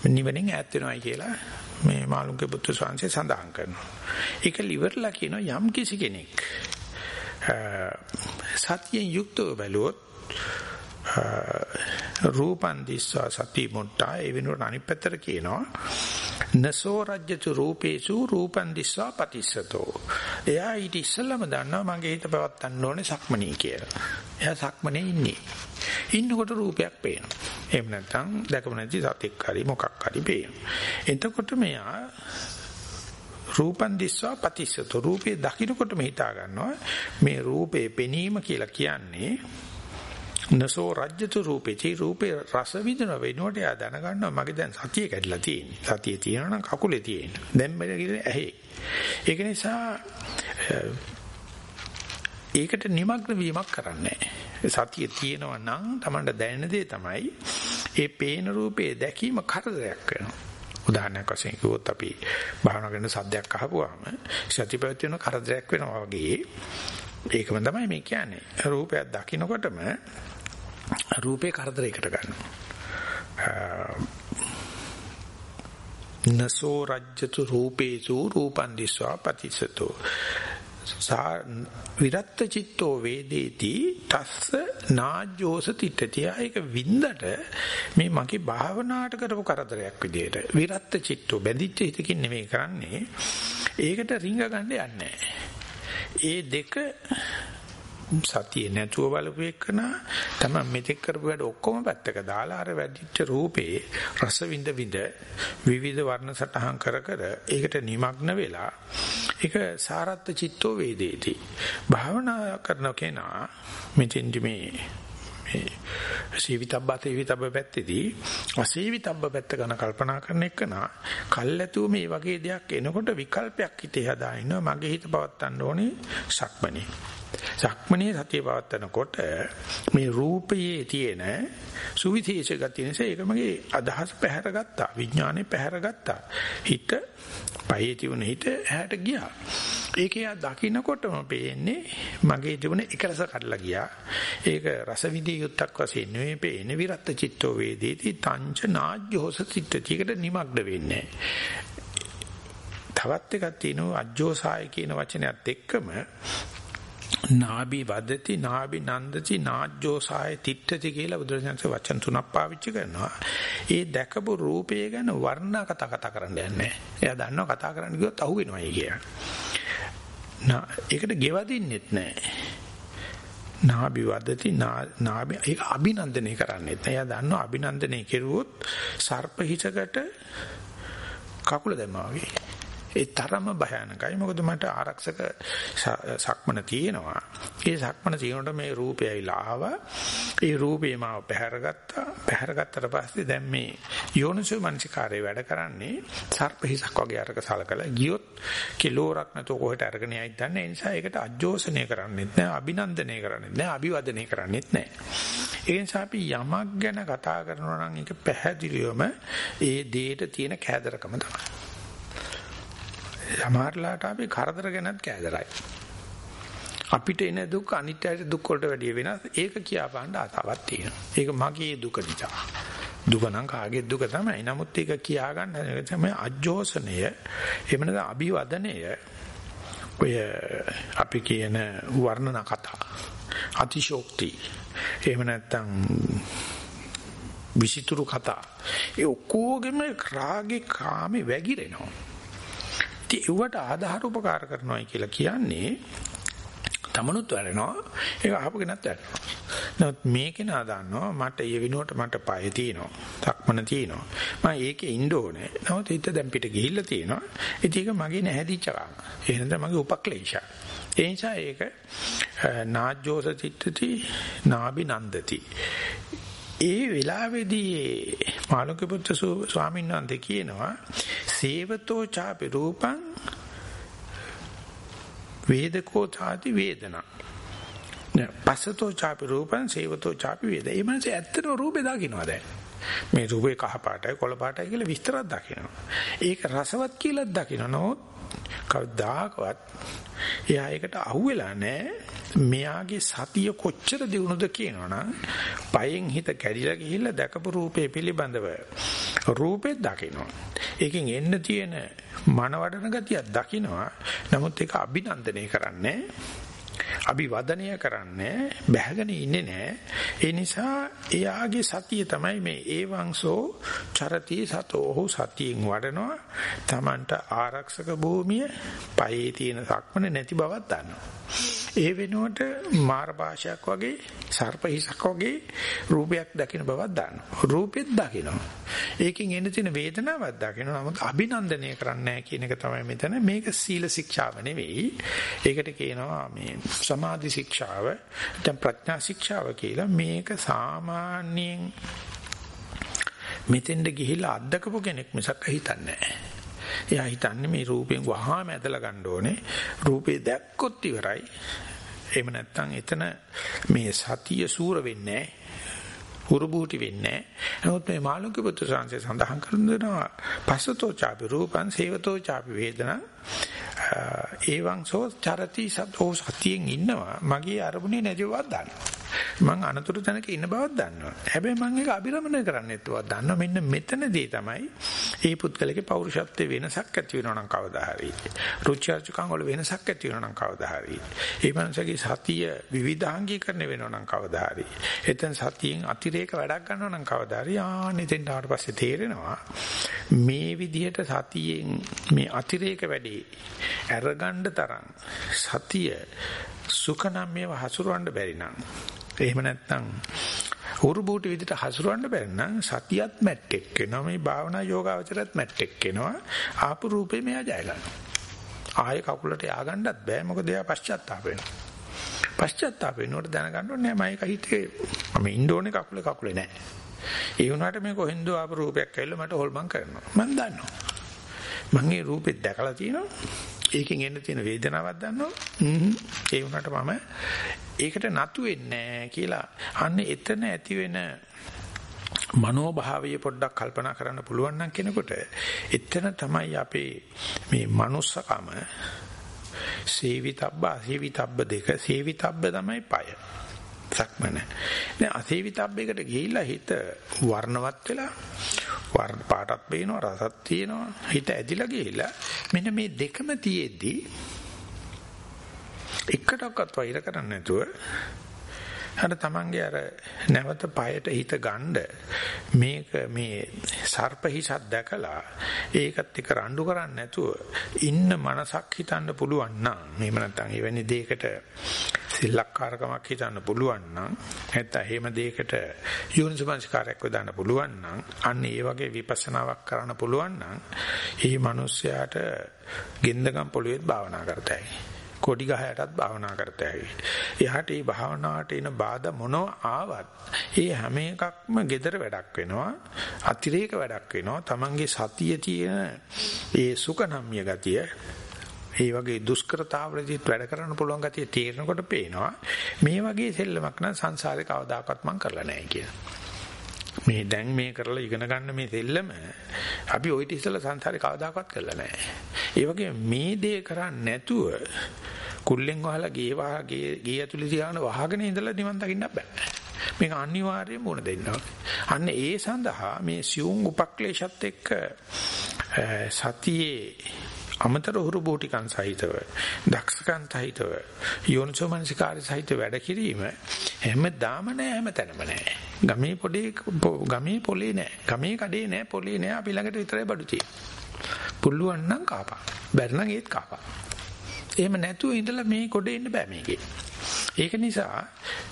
නිවනින් ඈත් වෙනවයි කියලා මේ මාළුන්ගේ පුත්‍ර ස්වාමීන් සඳහන් කරනවා. ඒක liverලා කියන යම් කිසි කෙනෙක් සතියෙන් යුක්තව බැලුවොත් රූපන් දිස්වා සති මුට්ටා ඒ වෙනුවට අනිත් පැත්තට කියනවා නසෝ රජ්‍යතු රූපේසු රූපන් දිස්වා පතිස්සතෝ එයා ඊට ඉස්සෙල්ලම දන්නවා මගේ හිත පවත්තන්න ඕනේ සක්මණී කියලා එයා සක්මනේ ඉන්නේ. ඉන්නකොට රූපයක් පේනවා. එහෙම නැත්නම් දැකම නැති සතෙක් හරි මොකක් හරි පේනවා. එතකොට මෙයා රූපන් දිස්වා පතිස්සතු. රූපේ දකින්නකොටම හිතා ගන්නවා මේ රූපේ පෙනීම කියලා කියන්නේ නසෝ රජ්‍යතු රූපේ. චී රූපේ රස විඳින වෙනකොට එයා දැනගන්නවා මගේ දැන් සතිය කැඩලා තියෙන්නේ. සතිය තියෙනවා නම් කකුලේ තියෙන්නේ. දැන් මෙතන ඇහි. ඒක නිසා ඒකට නිමග්න වීමක් කරන්නේ සතිය තියෙනවා නම් Tamanට දැනෙන දේ තමයි ඒ පේන රූපේ දැකීම කරදරයක් වෙනවා. උදාහරණයක් වශයෙන් කිව්වොත් අපි භාවනා කරන සද්දයක් අහපුවාම සතිපවත් වෙන කරදරයක් වෙනවා වගේ. ඒකම තමයි මේ කියන්නේ. රූපයක් දකින්නකොටම රූපේ කරදරයකට ගන්නවා. නසෝ රජ්‍යතු රූපේසු රූපන් දිස්වා පතිසතෝ. විරත්ත චිත්තෝ වේදේති තස්ස නාජ්ජෝස තිට්ඨතිය ඒක වින්දට මේ මගේ භාවනාවට කරපු කරදරයක් විදියට. විරත්ත චිත්තෝ බැඳිච්ච හිතකින් නෙමෙයි කරන්නේ. ඒකට රිංග ගන්න යන්නේ. ඒ දෙක සතියේ නැතුව බලපු එකන තමයි මෙතෙක් කරපු වැඩ ඔක්කොම පැත්තක දාලා අර වැඩිච්ච රූපේ රස විඳ විඳ විවිධ වර්ණ සටහන් කර කර ඒකට নিমগ্ন වෙලා ඒක සාරත්ත චිත්තෝ වේදේති භාවනා කරන කෙනා මෙතෙන්දි මේ මේ සීවිතබ්බත ඒවිතබ්බ පැත්තේදී අසීවිතබ්බ පැත්ත ගැන කල්පනා කරන එක නා කල්ැතුව මේ වගේ දෙයක් එනකොට විකල්පයක් හිතේ හදා ඉන්නවා. මගේ හිත පවත්තන්න ඕනේ සක්මනේ සක්මනේ සතිය පවත්නකොට මේ රූපයේ තියෙන සුවිශේෂ ගතිය නිසා ඒක මගේ අදහස පැහැරගත්තා විඥානේ පැහැරගත්තා හිත පයේ තිබුණ හිත ඇහැට ගියා. ඒකේ ආ දකින්නකොටම පේන්නේ මගේ තිබුණ එකරස කඩලා ගියා. ඒක රස විදී යුක්තක් වශයෙන් නෙවෙයි පේන්නේ විරත් චිත්තෝ වේදේති තංච නාජ්ජෝස චිත්තතිකට නිමග්න වෙන්නේ තවත් එකක් තියෙනවා අජ්ජෝසාය කියන වචනයත් එක්කම නාබි වදති නාබි නන්දති නාජ්ජෝ සාය තිට්ඨති කියලා බුදුරජාණන්සේ වචන තුනක් පාවිච්චි කරනවා. ඒ දැකපු රූපය ගැන වර්ණ කතා කතා කරන්න යන්නේ. එයා දන්නවා කතා කරන්න ගියොත් අහු වෙනවා කිය. නා ඒකට ගෙවදින්නෙත් නැහැ. නාභි වදති නාභි ඒක අභිනන්දනය කරන්නේ නැහැ. එයා දන්නවා අභිනන්දනය කෙරුවොත් සර්ප හිසකට කකුල දැම්මා වගේ. ඒ තරම භයානකයි. මොකද මට ආරක්ෂක සක්මන තියෙනවා. ඒ සක්මන තියෙනකොට මේ රූපය ඇවිල්ලා ආවා. ඒ රූපේ මාව පැහැරගත්තා. පැහැරගත්තට පස්සේ දැන් මේ යෝනිසෝ මනසිකාරේ වැඩ කරන්නේ සර්ප හිසක් වගේ අරක සලකලා ගියොත් කිලෝරක් නැතෝ කොහෙට අරගෙන යයිද දන්නේ. ඒ නිසා ඒකට අජෝසනය කරන්නෙත් නෑ, අභිනන්දනය කරන්නෙත් නෑ, අභිවදනය කරන්නෙත් නෑ. ඒ නිසා අපි යමක් ගැන කතා කරනවා නම් ඒක පැහැදිලිවම ඒ දෙයට තියෙන කෑදරකම තමයි. සමහරලාට අපි කරදර ගැනත් කෑදරයි. අපිට එන දුක් අනිත් අයට දුක් වලට වැඩිය වෙනස්. ඒක කියා පාන්න ආතාවක් තියෙනවා. ඒක මගේ දුක නිසා. දුක නම් කාගේ දුක තමයි. නමුත් ඒක කියා ගන්න තමයි අජෝසනය. එහෙම නැත්නම් අභිවදනය. ඔය අපි කියන වර්ණන කතා. අතිශෝක්ති. එහෙම නැත්නම් විසිතුරු කතා. ඒ ඔක්කොගෙම රාගේ කාමේ වැగిරෙනවා. ඉතින් ඒවට ආධාර උපකාර කරනවායි කියලා කියන්නේ තමනුත් වැඩනවා ඒක අහපු කෙනත් වැඩනවා. නමුත් මේකේ නා දන්නවා මට ඒ විනුවට මට පය තියෙනවා. තක්මන තියෙනවා. මම ඒකේ ඉන්න ඕනේ. නමුත් හිත දැන් පිට ගිහිල්ලා තියෙනවා. ඉතින් ඒක මගේ නැහැදිච්ච කාම. එහෙනම් මගේ උපක්ලේශය. ඒ නිසා ඒක නාජ්ජෝස චිත්තති නාබි නන්දති. ඒ වෙලාවේදී මාළුක පුත්‍ර ස්වාමීන් වහන්සේ කියනවා සේවතෝ ചാපි රූපං වේදකෝ තාති වේදනා පසතෝ ചാපි රූපං සේවතෝ ചാපි වේද. ඒ මනස ඇත්තටම රූපේ දකින්නවා දැන්. මේ රූපේ කහ පාටයි කොළ පාටයි කියලා විස්තරයක් දකින්නවා. ඒක රසවත් කියලා දකින්න නෝත් කවදාකවත්. එයා ඒකට අහුවෙලා නැහැ. මෙයාගේ සතිය කොච්චර දිනුනද කියනවනම් පයෙන් හිත කැඩිලා ගිහිල්ලා දැකපු රූපේ පිළිබඳව රූපේ දකිනවා. ඒකෙන් එන්න තියෙන මනවඩන ගතියක් දකිනවා. නමුත් ඒක අභිනන්දනය කරන්නේ අභිවදනය කරන්නේ බැහැගෙන ඉන්නේ නැහැ. ඒ නිසා එයාගේ සතිය තමයි මේ ඒවංසෝ චරති සතෝ ඔහු සතියෙන් වඩනවා. Tamanට ආරක්ෂක භූමිය පයේ තියෙන සක්මන නැති බවක් දන්නවා. ඒ වෙනුවට මාර භාෂයක් වගේ සර්ප හිසක් වගේ රූපයක් දකින බවක් දානවා. රූපෙත් දකිනවා. ඒකෙන් එන තියෙන වේදනාවක් දකිනවා. නමුත් අභිනන්දනය කරන්නේ නැහැ කියන එක තමයි මෙතන. මේක සීල ශික්ෂාව නෙවෙයි. ඒකට කියනවා මේ සමාධි ශික්ෂාව, දැන් ප්‍රඥා ශික්ෂාව කියලා. මේක සාමාන්‍යයෙන් මෙතෙන්ද ගිහිලා අත්දකපු කෙනෙක් මිසක් හිතන්නේ නැහැ. එයා හිතන්නේ මේ රූපයෙන් වහාම ඇදලා ගන්න ඕනේ. රූපේ දැක්කොත් ඉවරයි. එහෙම නැත්නම් එතන මේ සතිය සූර වෙන්නේ නැහැ. උරුබූටි වෙන්නේ නැහැ. නමුත් මේ මාළුක්‍ය පුත්‍ර සංසේ සඳහන් කරනවා පස්සතෝ ചാපි රූපං සේවතෝ ചാපි වේදනං ඒවං සෝ චරති සතෝ සතියෙන් ඉන්නවා මගේ අරමුණේ නැතිවක් දන්නවා. මං අනතුරු තැනක ඉන්න බවක් දන්නවා. හැබැයි මං ඒක අබිරමණය කරන්නෙත් බවක් දන්නවා. මෙන්න මෙතනදී තමයි මේ පුද්ගලගේ පෞරුෂත්වයේ වෙනසක් ඇති වෙනවා නම් කවදා හරි. රුචර්ජකම් වල වෙනසක් ඇති වෙනවා නම් කවදා හරි. ඒ මනසගේ සතිය විවිධාංගීකරණය වෙනවා නම් කවදා හරි. එතෙන් සතියෙන් අතිරේක වැඩක් ගන්නවා නම් කවදා හරි ආන්නේ තෙන්ට ආවට පස්සේ තේරෙනවා මේ විදිහට සතියෙන් මේ අතිරේක වැඩේ අරගන්න තරම් සතිය සුඛනම් මේව හසුරවන්න බැරි නම් එහෙම නැත්නම් හුරු බූටි විදිහට හසුරවන්න බැරි නම් සතියත් මැට්ටෙක් වෙනවා මේ භාවනා යෝගාවචරයත් මැට්ටෙක් වෙනවා ආපු රූපේ මෙයා ජය ගන්නවා ආයේ කකුලට ය아가න්නත් බෑ. මොකද එයා පශ්චාත්තාප වෙනවා. පශ්චාත්තාප වෙනකොට දැනගන්න ඕනේ මම ඒක හිතේ මම ඉන්න ඕනේ කකුලේ කකුලේ නෑ. ඒ වුණාට මේ කොහෙන්ද ආපු රූපයක් ඇවිල්ලා මට හොල්මන් කරනවා. මම දන්නවා. මම ඒ රූපෙත් දැකලා තියෙනවා. ඒකෙන් එන්න තියෙන වේදනාවක් දන්නවද? ඒ වුණාට මම ඒකට නතු වෙන්නේ කියලා. අන්න එතන ඇති වෙන මනෝභාවය පොඩ්ඩක් කල්පනා කරන්න පුළුවන් නම් කෙනෙකුට එතන තමයි අපේ මේ manussකම සේවිතබ්බ අසේවිතබ්බ දෙක සේවිතබ්බ තමයි পায় සක්මන. දැන් අසේවිතබ්බයකට ගිහිල්ලා හිත වර්ණවත් වෙලා වර්ණ පාටක් පේනවා රසක් තියෙනවා හිත ඇදිලා ගිහිල්ලා මෙන්න මේ දෙකම තියේදී එකටවත් වෛර කරන්නේ නැතුව අර තමන්ගේ අර නැවත পায়ට හිත ගන්න මේක මේ සර්ප හිසක් දැකලා ඒකත් එක්ක රණ්ඩු කරන්නේ නැතුව ඉන්න මනසක් හිතන්න පුළුවන් නම් එහෙම නැත්නම් එවැනි දෙයකට සෙල්ලක්කාරකමක් හිතන්න පුළුවන් නම් නැත්නම් එහෙම දෙයකට යෝනිසමංස්කාරයක් වදාන්න පුළුවන් නම් අන්න ඒ වගේ විපස්සනාවක් කරන්න පුළුවන් නම් ඒ මිනිස්යාට ගෙන්දගම් පොළුවේත් භාවනා කරතයි. කොඩි ගහයටත් භාවනා කරතයි. එහාට මේ භාවනාවට එන බාධා මොනව ආවත් ඒ හැම එකක්ම gedara වැඩක් වෙනවා. අතිරේක වැඩක් වෙනවා. Tamange සතිය තියෙන ඒ සුඛනම්ය ගතිය ඒ වගේ දුෂ්කරතාවලදීත් වැඩ කරන්න පුළුවන් ගතිය තේරෙනකොට පේනවා මේ වගේ සෙල්ලමක් නම් සංසාරේ කවදාකවත් මම කරලා නැහැ කියලා. මේ දැන් මේ කරලා ඉගෙන ගන්න මේ සෙල්ලම අපි ওই ඉතිසල සංසාරේ කවදාකවත් කරලා නැහැ. ඒ වගේ මේ දේ කරන්නේ නැතුව කුල්ලෙන් වහලා ගේ වාගේ ගේ ඇතුලේ තියාන වහගෙන ඉඳලා නිවන් දකින්න බෑ. මේක අනිවාර්යයෙන් මුණ දෙන්න අන්න ඒ සඳහා මේ සියුම් උපක්ලේශත් එක්ක සතියේ අමතර හුරු බෝටිකන් සහිතව දක්ෂකම් සහිතව යෝනිසෝමනසිකාරය සහිත වැඩ කිරීම හැමදාම නෑ හැමතැනම නෑ. ගමේ පොඩේ ගමේ පොලේ නෑ. ගමේ කඩේ නෑ පොලේ නෑ. අපි ළඟට විතරයි බඩු තියෙන්නේ. පුළුවන් නම් කාපා. බැරි නම් ඒත් කාපා. එහෙම නැතුව ඉඳලා මේ කොටේ ඉන්න බෑ මේකේ. ඒක නිසා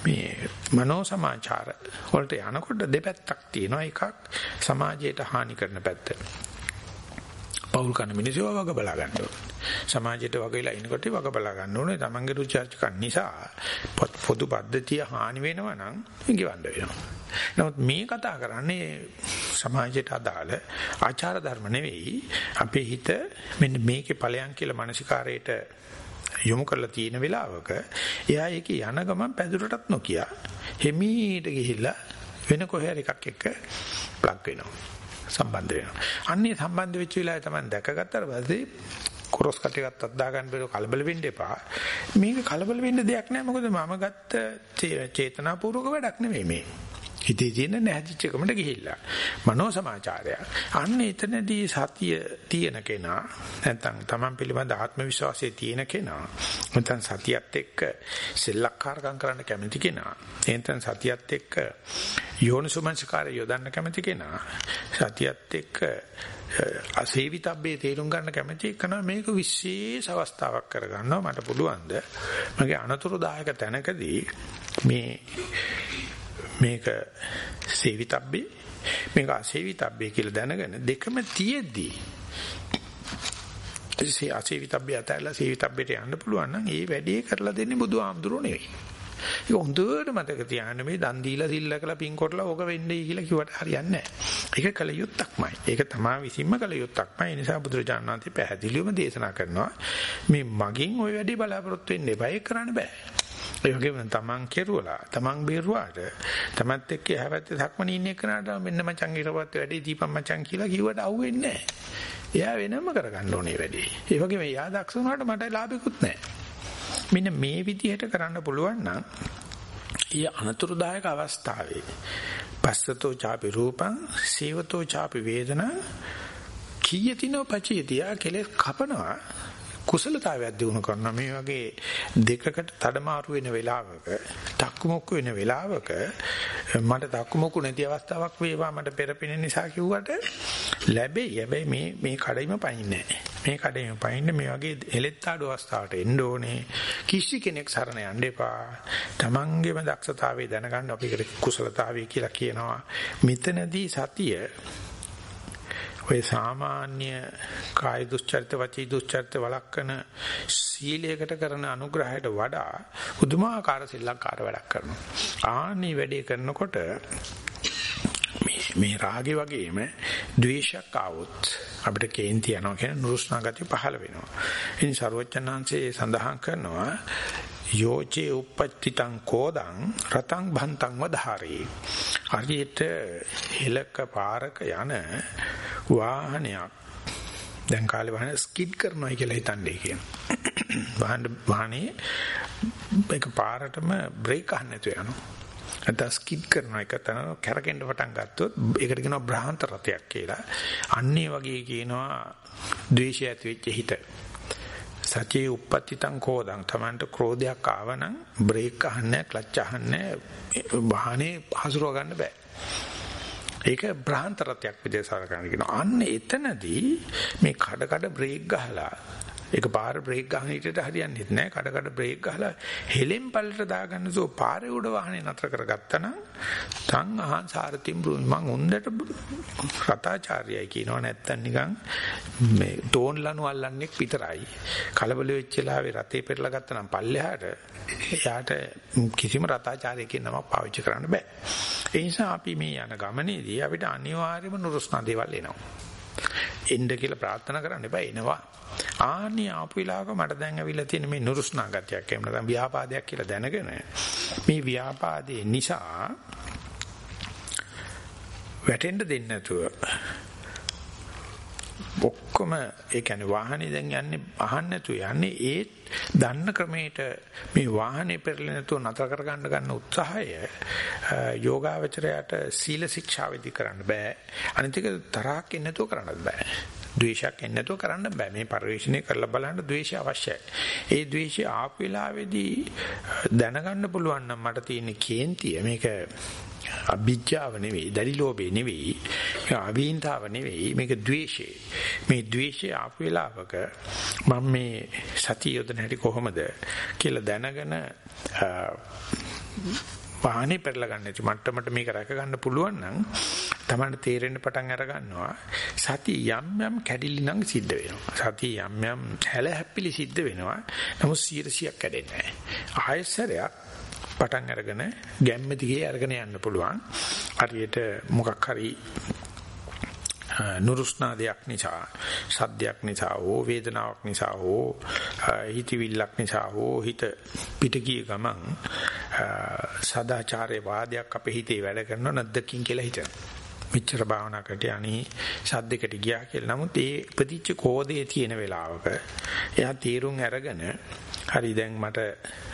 මේ මනෝ සමාචාර වලට යනකොට දෙපැත්තක් තියෙනවා එකක්. සමාජයට හානි කරන පැත්ත. පෞල් කන මිනිස්සු වග බලා ගන්න ඕනේ. සමාජයට වග වෙලා ඉනකොට වග බලා ගන්න ඕනේ. තමන්ගේ රුචර්ජකන් නිසා පොදු පද්ධතිය හානි වෙනවා නම් ඉඟවන්න වෙනවා. නමුත් මේ කතා කරන්නේ සමාජයට අදාළ ආචාර ධර්ම නෙවෙයි. අපේ හිත මෙන්න මේකේ ඵලයන් කියලා මානසිකාරයට යොමු කරලා තියෙන වෙලාවක එයා ඒකේ යන ගමන් පැදුරටත් නොකිය හිමීට ගිහිල්ලා වෙන කොහේ හරි එකක් එක්ක ප්ලග් වෙනවා සම්බන්ධ වෙනවා. අන්නේ සම්බන්ධ වෙච්ච වෙලාවේ තමයි දැකගත්තට පස්සේ කොරස් කටේකට අද්දා ගන්න බැරුව කලබල වෙන්න එපා. මේක කලබල වෙන්න දෙයක් නෑ මොකද මම ගත්ත චේතනාපූර්වක වැඩක් නෙමෙයි මේ. හිතේ තියෙන නැහැදිච්ච එකමඩ ගිහිල්ලා. මනෝ සමාචාරය අන්න එතනදී සතිය තියෙන කෙනා නැත්නම් Taman පිළිබඳ ආත්ම විශ්වාසය තියෙන කෙනා නැත්නම් සතියත් එක්ක සෙල්ලක්කාරකම් කරන්න කැමති කෙනා නැත්නම් සතියත් එක්ක යෝනිසුමංසකාරය යොදන්න කැමති කෙනා සතියත් එක්ක අසේවිතබ්බේ තේරුම් ගන්න කැමති එකන මේක විශේෂ අවස්ථාවක් කරගන්නවා මට පුළුවන්ද? මගේ අනතුරුදායක තැනකදී මේ මේක සේවිතබ්බේ මේක අසේවිතබ්බේ කියලා දැනගෙන දෙකම තියෙද්දී එසේ අසේවිතබ්බේ අතහැරලා සේවිතබ්බේට යන්න පුළුවන් නම් ඒ වැඩේ කරලා දෙන්නේ බුදුහාමුදුරුවෝ නෙවෙයි. ඒක හොඳට මතක තියාගන්න මේ දන් දීලා සිල්ල කළා පින් කොටලා ඕක වෙන්නේ කියලා කිව්වට හරියන්නේ නැහැ. ඒක කල යුත්තක්මයි. ඒක තමා විසින්ම කල යුත්තක්මයි. ඒ නිසා බුදුරජාණන් වහන්සේ පැහැදිලිවම දේශනා කරනවා මේ මගින් ওই වැඩේ බලාපොරොත්තු වෙන්න එපා. ඒක කරන්න බෑ. ඒ වගේම තමන් කෙරුවලා තමන් බේරුවාට තමත් එක්ක හැවැත්තේ ධක්මනේ ඉන්න එකනට මෙන්න මචං ඊටපත් වැඩේ දීපන් මචං කියලා කිව්වට අහුවෙන්නේ නැහැ. එයා වෙනම කරගන්න ඕනේ වැඩේ. ඒ වගේම එයා දක්ෂ වුණාට මට ලාභිකුත් නැහැ. මෙන්න මේ විදිහට කරන්න පුළුවන් නම් ඊ අනතුරුදායක අවස්ථාවේ පස්සතෝ ചാපි රූපං සේවතෝ ചാපි වේදනා කීයතිනෝ පචියතිය කෙලෙස් කපනවා කුසලතාවයක් දිනු කරනවා. මේ වගේ දෙකකට තඩමාරු වෙන වෙලාවක තක්කුමුක්කු වෙන වෙලාවක මට තක්කුමුක්කු නැති අවස්ථාවක් වේවා මට පෙරපින නිසා කිව්වට ලැබෙයි. හැබැයි මේ මේ කඩේම පයින්නේ මේ කඩේම පයින්නේ මේ වගේ එලෙත්තාඩු අවස්ථාවට එන්න ඕනේ. කිසි කෙනෙක් සරණ යන්න එපා. තමන්ගේම දක්ෂතාවය දැනගන්න අපි කුසලතාවය කියලා කියනවා. මෙතනදී සතිය ඔය සාමාන්‍ය කාය දුස්චරිත වචී දුස්චරිත වළක්වන සීලයකට කරන අනුග්‍රහයට වඩා පුදුමාකාර සිල්ලක්කාර වැඩක් කරනවා. ආනි වැඩේ කරනකොට මේ රාගේ වගේම ද්වේෂයක් ආවොත් අපිට කේන්ති යනවා කියන නුරුස්නා ගතිය පහළ වෙනවා. ඉතින් ਸਰවඥාන්සේ සඳහන් කරනවා යෝචේ උප්පත්තිතං කෝදං රතං භන්තං වධාරේ හරියට හෙලක පාරක යන වාහනයක් දැන් කාලේ වාහන ස්කිඩ් කරනවා කියලා හිතන්නේ කියන. වාහන වාහනේ එක පාරටම බ්‍රේක් අහන්න නැතුව යනවා. නැත්නම් ස්කිඩ් කරන එක තන කැරකෙන්න පටන් ගත්තොත් ඒකට කියනවා බ්‍රහන්ත රතයක් කියලා. අන්නේ වගේ කියනවා ද්වේෂය ඇති වෙච්ච හිත. සතියේ උප්පත්තිතං කෝදං තමන්ට ක්‍රෝධයක් ආවනම් බ්‍රේක් අහන්නේ ක්ලච් අහන්නේ වාහනේ හසුරව ගන්න බෑ. ඒක බ්‍රහන්තරත්වයක් විදිහට සලකන්න කියනවා. අන්න එතනදී මේ කඩ කඩ බ්‍රේක් ගහලා ඒක පාර බ්‍රේක් ගන්න හිටියට හරියන්නේ නැහැ. කඩ කඩ බ්‍රේක් ගහලා හෙලෙන් පල්ලට දාගන්න සෝ පාරේ උඩ වාහනේ නතර කරගත්තා නම් තන් අහන් සාරතිම් බ්‍රුයි මං උන්දට රතාචාර්යයි කියනවා නැත්තම් නිකන් මේ ටෝන් ලනු අල්ලන්නේ විතරයි. කලබල වෙච්ච වෙලාවේ රතේ පෙරලා ගත්තා නම් පල්ලෙහාට එයාට කිසිම රතාචාර්යකෙන් නමක් පාවිච්චි කරන්න බෑ. ඒ නිසා අපි මේ යන ගමනේදී අපිට අනිවාර්යයෙන්ම නුරුස්නා දේවල් එනවා. එන්න කියලා ප්‍රාර්ථනා කරන්න එපා එනවා. ආනි ආපු වෙලාවක මට දැන් ඇවිල්ලා තියෙන මේ නුරුස්නා ගතියක් එහෙම නැත්නම් ව්‍යාපාදයක් කියලා දැනගෙන මේ ව්‍යාපාදේ නිසා වැටෙන්න දෙන්නේ නැතුව ඔක්කොම ඒ කියන්නේ වාහනේ දැන් යන්නේ අහන්න නැතුව යන්නේ ඒ දන්න ක්‍රමයට මේ වාහනේ පෙරලෙ නැතුව නතර කර ගන්න ගන්න උත්සාහය යෝගාවචරයට සීල ශික්ෂාවෙදි කරන්න බෑ. අනිත් එක තරහක් එන්නේ නැතුව කරන්නත් බෑ. ද්වේෂයක් එන්නේ නැතුව කරන්න බෑ. මේ පරිශ්‍රණය කරලා බලන්න ද්වේෂය අවශ්‍යයි. ඒ ද්වේෂය ආපු වෙලාවේදී දැනගන්න පුළුවන් නම් මට තියෙන කේන්තිය මේක අභිජ්ජාව නෙවෙයි, දැඩි ලෝභය නෙවෙයි, අවිහිංතාව නෙවෙයි, මේක ද්වේෂය. මේ ද්වේෂය ආපු වෙලාවක මම මේ සතිය යොදන හැටි කොහොමද කියලා දැනගෙන වාහනේ පෙරලා ගන්න නැති මට්ටමට මේක රැක ගන්න පුළුවන් නම් තමයි තේරෙන්න පටන් අර ගන්නවා සති යම් යම් කැඩිලි නම් සිද්ධ වෙනවා. සති යම් යම් හැල හැපිලි සිද්ධ වෙනවා. නමුත් 100ක් කැඩෙන්නේ නැහැ. ආයසරයක් පටන් අරගෙන ගැම්ම දිගේ අරගෙන යන්න පුළුවන්. හරියට මොකක් හරි නුරුස්නා දෙයක් නිසා සද්දයක් නිසා හෝ වේදනාවක් නිසා හෝ හිතවිල්ලක් නිසා හෝ හිත පිට ගිය ගමන් සදාචාරයේ වාදයක් අපේ හිතේ වැඩ කරනව නැද්දකින් කියලා හිතනවා. මෙච්චර භාවනා කරට යණි සද්දයකට ගියා කියලා. නමුත් ඒ ප්‍රතිච්ච කෝදේ තියෙන වෙලාවක එයා තීරුම් අරගෙන හරි දැන් මට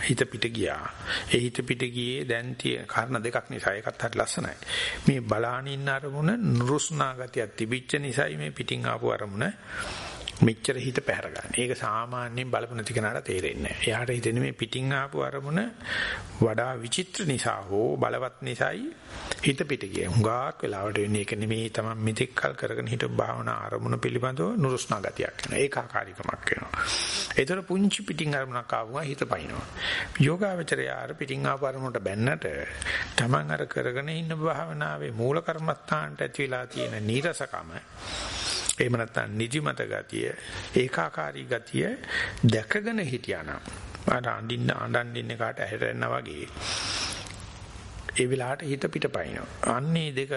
හිත පිට ගියා. ඒ හිත පිට ගියේ දැන් තියෙන කාරණා දෙකක් නිසා ඒකත් හරි ලස්සනයි. මේ බලාන ඉන්න අරමුණ නුරුස්නා ගතියක් තිබිච්ච නිසායි මේ පිටින් ආපු අරමුණ මෙච්චර හිත පැහැර ගන්න. ඒක සාමාන්‍යයෙන් බලපු නැති කෙනාට තේරෙන්නේ නැහැ. එයාට හිතෙන්නේ මේ පිටින් ආපු අරමුණ වඩා විචිත්‍ර නිසා හෝ බලවත් නිසායි හිත පිට ගියේ. හුඟක් වෙලාවට වෙන්නේ ඒක නෙමෙයි තමයි මෙතෙක් කල් කරගෙන හිටපු භාවනා අරමුණ පිළිබඳව නුරුස්නා ගතියක් වෙනවා. ඒකාකාරීකමක් වෙනවා. ඒතර පුංචි පිටින් අරමුණක් ආවම හිත පයින්නවා. යෝගාවචරය ආර පිටින් ආපු අරමුණට බැන්නට Taman අර කරගෙන ඉන්න භාවනාවේ මූල කර්මස්ථානට ඇති වෙලා තියෙන නීරසකම එහෙම නැත්නම් නිදිමත ගතිය, ඒකාකාරී ගතිය දැකගෙන හිටියානම් අර අඬින්න අඬන් කාට ඇහැරෙනා වගේ ඒ වෙලාවට හිත පිටපයින්නවා. අන්නේ දෙක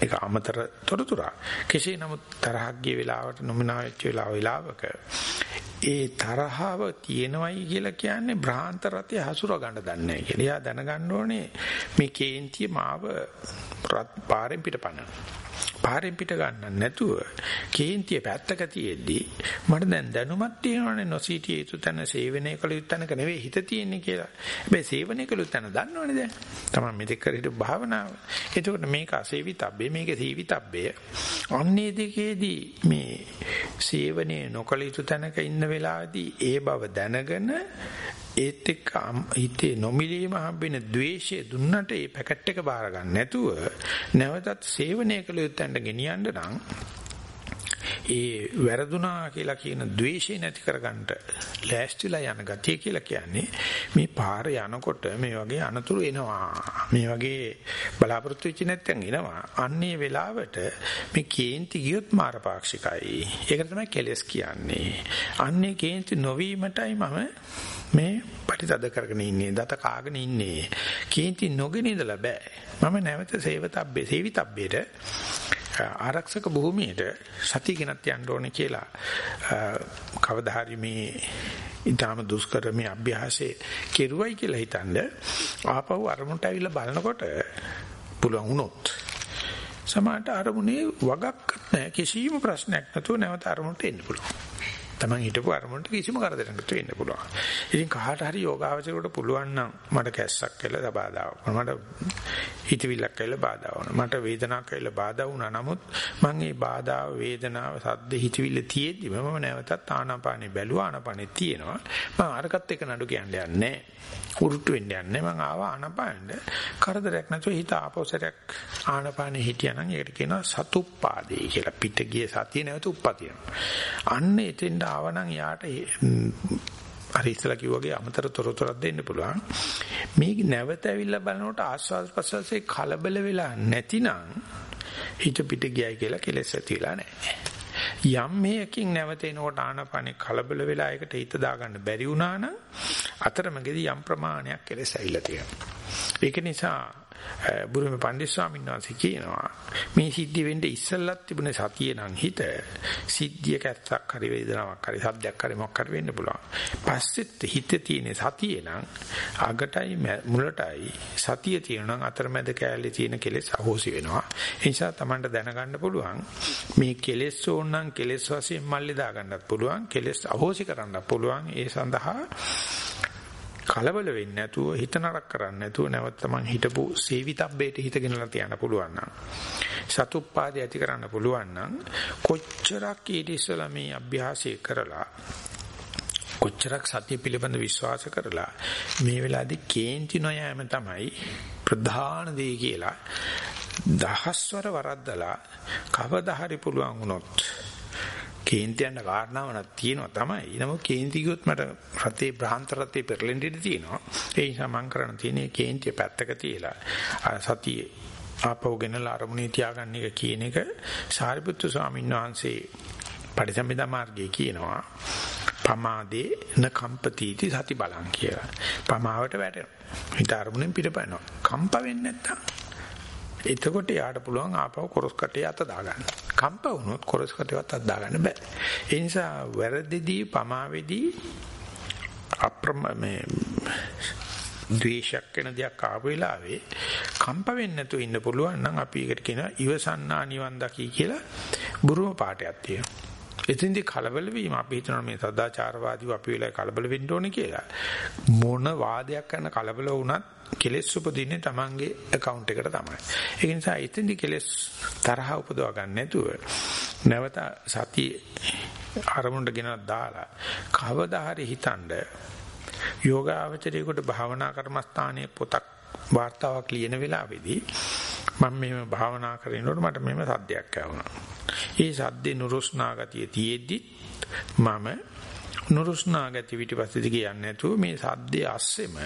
එක අමතර තොරතුරක්. කෙසේ නමුත් තරහක් ගිය වෙලාවට නොමිනා වෙච්ච වෙලාවක ඒ තරහව තියෙනවයි කියලා කියන්නේ භ්‍රාන්ත රතේ හසුර ගන්න දන්නේ නැහැ කියලා. එයා දැනගන්න ඕනේ මේ කේන්තිය මාව පාරෙන් පිටපන්න. පාරෙන් පිට ගන්න නැතුව කේන්තිය පැත්තක තියෙද්දි මට දැන් දැනුමක් තියෙනවනේ නොසීටිය යුතු තැන සේවනය කළ යුතු තැනක නෙවෙයි හිත තියෙන්නේ කියලා. හැබැයි සේවනය කළ යුතු තැන දන්නවනේ දැන්. තමයි මෙතෙක් කර හිටපු භාවනාව. එතකොට මේක අසේවිතබ්බේ මේක සීවිතබ්බේ. අන්නේ දෙකේදී මේ සේවනය නොකළ යුතු තැනක ඉන්න වෙලාවේදී ඒ බව දැනගෙන ඒත් එක්ක හිතේ නොමිලීම හම්බෙන द्वේෂය දුන්නට ඒ පැකට් එක බාර ගන්න නැතුව නැවතත් සේවනය කළ යුත්තන්ට ගෙනියන්න නම් ඒ වැරදුනා කියලා කියන द्वේෂය නැති කරගන්න ලෑස්තිලා යන ගතිය කියලා කියන්නේ මේ පාර යනකොට මේ වගේ අනතුරු එනවා. මේ වගේ බලාපොරොත්තු වෙච්ච නැත්නම් එනවා. අන්නේ වෙලාවට මේ කේන්ති ගියොත් මාරපාක්ෂිකයි. ඒකට තමයි කෙලස් කියන්නේ. අන්නේ කේන්ති නොවීමටයි මම මේ පරිතද කරගෙන ඉන්නේ දත කාගෙන ඉන්නේ. කේන්ති නොගෙන ඉඳලා බෑ. මම නැවත සේවතබ්බේ සේවිතබ්බේට ආරක්ෂක භූමියට සතිය ගෙනත් යන්න ඕනේ කියලා කවදා හරි මේ ඊටාම දුෂ්කර මේ අභ්‍යාසයේ කෙරුවයි කියලා හිතනද ආපහු අරමුණට ඇවිල්ලා බලනකොට පුළුවන් වුණොත්. සමහරට අරමුණේ වගක් නැහැ කිසිම ප්‍රශ්නයක් නැතුව නැවත අරමුණට එන්න පුළුවන්. Taman හිටපු අරමුණට කිසිම කරදරයක් නැතුව ඉන්න පුළුවන්. ඉතින් කාට හරි යෝගාවචරයට පුළුවන් නම් මට කැස්සක් කියලා බාධාවක්. මට හිතවිල්ලක් කියලා බාධා වුණා. මට වේදනාවක් කියලා බාධා වුණා. නමුත් මම මේ බාධාව වේදනාව සද්ද හිතවිල්ල තියෙද්දි මම නැවතත් ආනාපානෙ බැලුවා. ආනාපානෙ තියෙනවා. මම අරකට එක නඩු කියන්නේ නැහැ. උරුට්ට වෙන්න යන්නේ මම ආවා ආනාපානෙට. කරදරයක් නැතුව හිත ආපෞසරයක් ආනාපානෙ හිටියානම් ඒකට කියනවා සතුප්පාදේ කියලා. පිට ගිය සතිය නැවත උප්පතිය. අන්න එතෙන්ට ආවනම් යාට අර ඉස්සලා කිව්වාගේ අමතර තොරතුරක් දෙන්න පුළුවන්. මේක නැවත ඇවිල්ලා බලනකොට ආස්වාද ප්‍රසවාසයේ කලබල වෙලා නැතිනම් හිත පිට ගියයි කියලා කෙලෙස් ඇතිලා නැහැ. යම් මේකින් නැවත එනකොට ආනපනේ කලබල වෙලා ඒකට හිත දාගන්න බැරි වුණා නම් අතරමැදි යම් ප්‍රමාණයක් කෙලෙස් ඇවිල්ලා තියෙනවා. ඒක නිසා බුරුමේ පණ්ඩිත ස්වාමීන් වහන්සේ කියනවා මේ සිද්ධි වෙන්න ඉස්සෙල්ලත් තිබුණේ සතිය නම් හිත සිද්ධිය කැත්තක් හරි වේදනාවක් හරි සද්දයක් හරි මොකක් හරි වෙන්න පුළුවන්. පස්සෙත් හිතේ තියෙන සතිය නම් අගටයි මුලටයි සතිය තියෙන නම් අතරමැද කෑල්ලේ තියෙන කෙලෙස් අහෝසි වෙනවා. ඒ නිසා Tamanට දැනගන්න පුළුවන් මේ කෙලෙස් ඕනනම් කෙලෙස් වශයෙන් මල්ලේ දාගන්නත් පුළුවන් කෙලෙස් අහෝසි කරන්නත් පුළුවන්. ඒ සඳහා කලබල වෙන්නේ නැතුව හිත නරක කරන්නේ නැතුව නැවත තමන් හිටපු සේවිතබ්බේට හිතගෙනලා තියන්න පුළුවන් නම් සතුප්පාදේ ඇති කරන්න පුළුවන් නම් කොච්චරක් ඊට ඉස්සලා මේ අභ්‍යාසය කරලා කොච්චරක් සත්‍ය පිළිබඳ විශ්වාස කරලා මේ වෙලාවේදී කේන්ති නොයෑම තමයි ප්‍රධාන දේ කියලා දහස්වර වරද්දලා කවදා හරි පුළුවන් වුණොත් කේන්ති යන කාරණාවක් තියෙනවා තමයි. නමුත් කේන්ති ගියොත් මට රතේ බ්‍රහන්ත රතේ පෙරලෙන්න ඉඩ තියෙනවා. ඒ නිසා මම කරන්න තියෙන්නේ කේන්තිය පැත්තක තියලා සතිය ආපහු ගෙනලා අරමුණේ තියාගන්න එක කියන එක සාරිපුත්තු ස්වාමීන් වහන්සේ පරිසම්පදා මාර්ගයේ කියනවා. පමාදේ න කම්පතිති සති බලං කියලා. පමාවට වැටෙනවා. හිත අරමුණෙන් පිටපයනවා. කම්ප වෙන්නේ නැත්තම් එතකොට යාට පුළුවන් ආපහු කොරස් කටේ අත දාගන්න. කම්ප වුණොත් කොරස් කටේවත් අත දාගන්න බෑ. ඒ නිසා වැරදිදී පමාවේදී අප්‍රම මේ ද්වේෂයක් වෙන දෙයක් ආපු වෙලාවේ කම්ප වෙන්නේ නැතුව ඉන්න පුළුවන් නම් අපි ඒකට කියනවා ඉවසන්නා නිවන් දකි කියලා බුරුම පාඩයක් තියෙනවා. එතින්දි කලබල වීම අපි හිතනවා මේ සදාචාරවාදීව අපි වෙලාවේ කලබල වෙන්න ඕනේ කියලා. මොන වාදයක් කරන කලබල වුණත් කෙලෙස් උපදින්නේ Tamange account එකට තමයි. ඒ නිසා ඉතින්දි කෙලෙස් තරහ උපදව ගන්න නැතුව නැවත සතිය අරමුණට ගෙනලා දාලා කවදා හරි හිතනද යෝගාවචරයේකට භාවනා කර්මස්ථානයේ පොතක් වාර්තාවක් ලියන වෙලාවේදී මම මෙහෙම භාවනා කරනකොට මට මෙහෙම සද්දයක් ඇහුණා. ඒ සද්දේ නුරුස්නා ගතිය තියේදී මම නුරුස්නා ගතිය පිටිපස්සේදී කියන්නේ නැතුව මේ සද්දේ අස්සෙම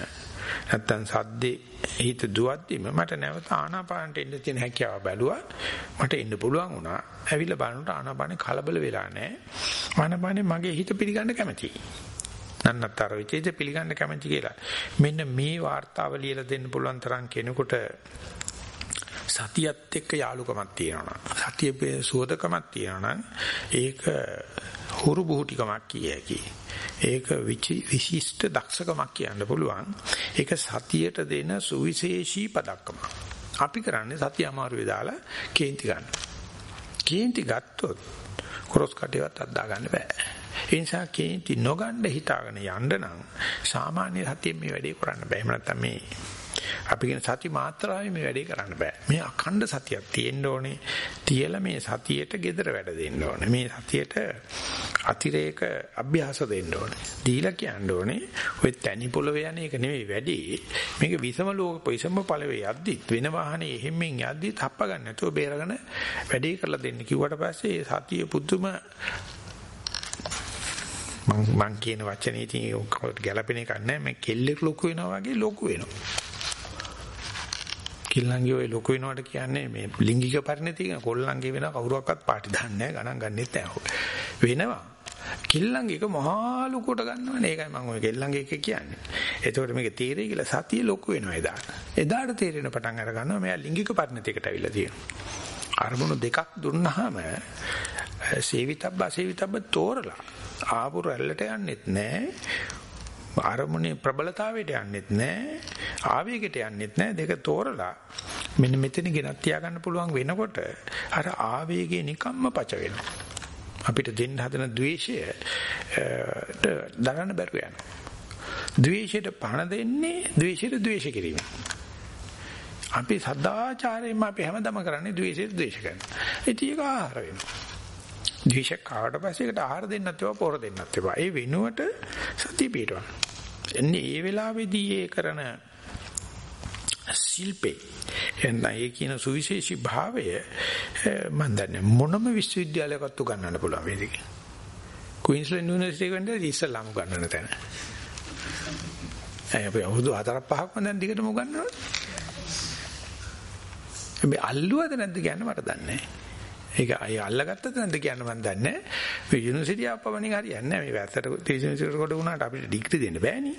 නැත්තම් සද්දේ හිත දුවද්දිම මට නැවත ආනාපානට එන්න තියෙන හැකියාව බැලුවා. මට එන්න පුළුවන් වුණා. ඇවිල්ලා බලනකොට ආනාපානේ කලබල වෙලා නැහැ. ආනාපානේ මගේ හිත පිළිගන්න කැමතියි. නන්නතර විචේත පිළිගන්න කැමති කියලා. මෙන්න මේ වார்த்தාව ලියලා දෙන්න පුළුවන් තරම් කෙනෙකුට සතියත් එක්ක යාලුකමක් තියෙනවා. සතියේ සුවදකමක් තියෙනවා ඒක හුරු බුහුටිකමක් කිය හැකි. ඒක විශිෂ්ට දක්ෂකමක් කියන්න පුළුවන්. ඒක සතියට දෙන සුවිශේෂී පදක්කම. අපි කරන්නේ සතිය අමාරුවේ දාලා කේන්ති ගන්න. කේන්ති ගත්තොත් ක්‍රොස් කටේවත් අද්දා ගන්න බෑ. ඒ නිසා කේන්ති නොගන්න හිතාගෙන යන්න නම් සාමාන්‍ය සතියෙන් මේ වැඩේ කරන්න බෑ. එහෙම නැත්නම් මේ අපි කියන සති මාත්‍රාවේ මේ වැඩේ කරන්න බෑ. මේ අඛණ්ඩ සතියක් තියෙන්න ඕනේ. තියලා මේ සතියට gedara වැඩ දෙන්න ඕනේ. මේ සතියට අතිරේක අභ්‍යාස දෙන්න ඕනේ. දීලා කියන්න ඕනේ ඔය තනි පොළවේ යන එක නෙවෙයි වැඩි. මේක විසම ලෝක විසම පළවේ යද්දිත් වෙන වාහනේ එහෙම්ෙන් යද්දිත් හප්ප ගන්න නැතුව බේරගෙන වැඩේ කරලා දෙන්න කිව්වට පස්සේ සතිය පුදුම මං මං කියන වචනේ ඉතින් ගැළපෙන එකක් නැහැ මේ කෙල්ලෙක් ලොකු වෙනවා වගේ ලොකු වෙනවා කිල්ලන්ගේ ඔය ලොකු වෙනවට කියන්නේ මේ ලිංගික පරිණතිය කියන කොල්ලන්ගේ වෙන කවුරුවක්වත් පාටි දාන්නේ නැහැ ගණන් ගන්නෙත් නැහැ. වෙනවා. කිල්ලන්ගේ එක මහා ලොකුට ගන්නවනේ. ඒකයි මම ඔය කෙල්ලන්ගේ එක කියන්නේ. එතකොට මේක තීරේ කියලා සතිය ලොකු වෙනවා එදාට. එදාට තීරෙන පටන් අර ගන්නවා මෙයා ලිංගික පරිණතියකට අවිලා තියෙනවා. අරමුණු දෙකක් දුන්නාම සේවිතබ්බ සේවිතබ්බ තෝරලා ආපු රැල්ලට යන්නෙත් නැහැ අරමුණේ ප්‍රබලතාවයට යන්නෙත් නැහැ. ආවේගයට යන්නෙත් නැහැ. දෙක තෝරලා මෙන්න මෙතන ගෙනත් තියාගන්න පුළුවන් වෙනකොට අර ආවේගේ නිකම්ම පච වෙනවා. අපිට දෙන්න හදන द्वේෂය දරන්න බැරුව යනවා. द्वේෂයට පණ දෙන්නේ द्वේෂයට द्वේෂ කිරීම. අපි සදාචාරයෙන්ම අපි හැමදම කරන්නේ द्वේෂයට द्वේෂ කරනවා. ඒක ආහාර වෙනවා. ද්වේෂයක් කාවට පස්සේ ඒකට ආහාර දෙන්නත් ඒවා පොර දෙන්නත් ඒවා. ඒ වෙනුවට සතිය පිටවන්න. එන්නේ ඒ වෙලාවේදී ඒ කරන ශිල්පේ එන්න ඒ කියන සුවිශේෂී භාවය මම දන්නේ මොනම විශ්වවිද්‍යාලයකත් උගන්වන්න පුළුවන් වේදිකේ. ක්වීන්ස්ලන්ඩ් යුනිවර්සිටි එකට වෙන්නේ ඉස්සල්ලාම ගන්නන තැන. ඇයි අපි අවුරුදු 4ක් 5ක්ම දැන් දිගටම උගන්වනවා. මේ අල්ලුවද නැද්ද කියන්න මට දන්නේ නැහැ. ඒක අය අල්ලගත්තද නැද්ද කියන්න මම දන්නේ නැහැ. මේ යුනිවර්සිටි ආපමණින් හරියන්නේ නැහැ. මේ වැත්තට යුනිවර්සිටි කොට වුණාට අපිට ඩිග්‍රී දෙන්න බෑනේ.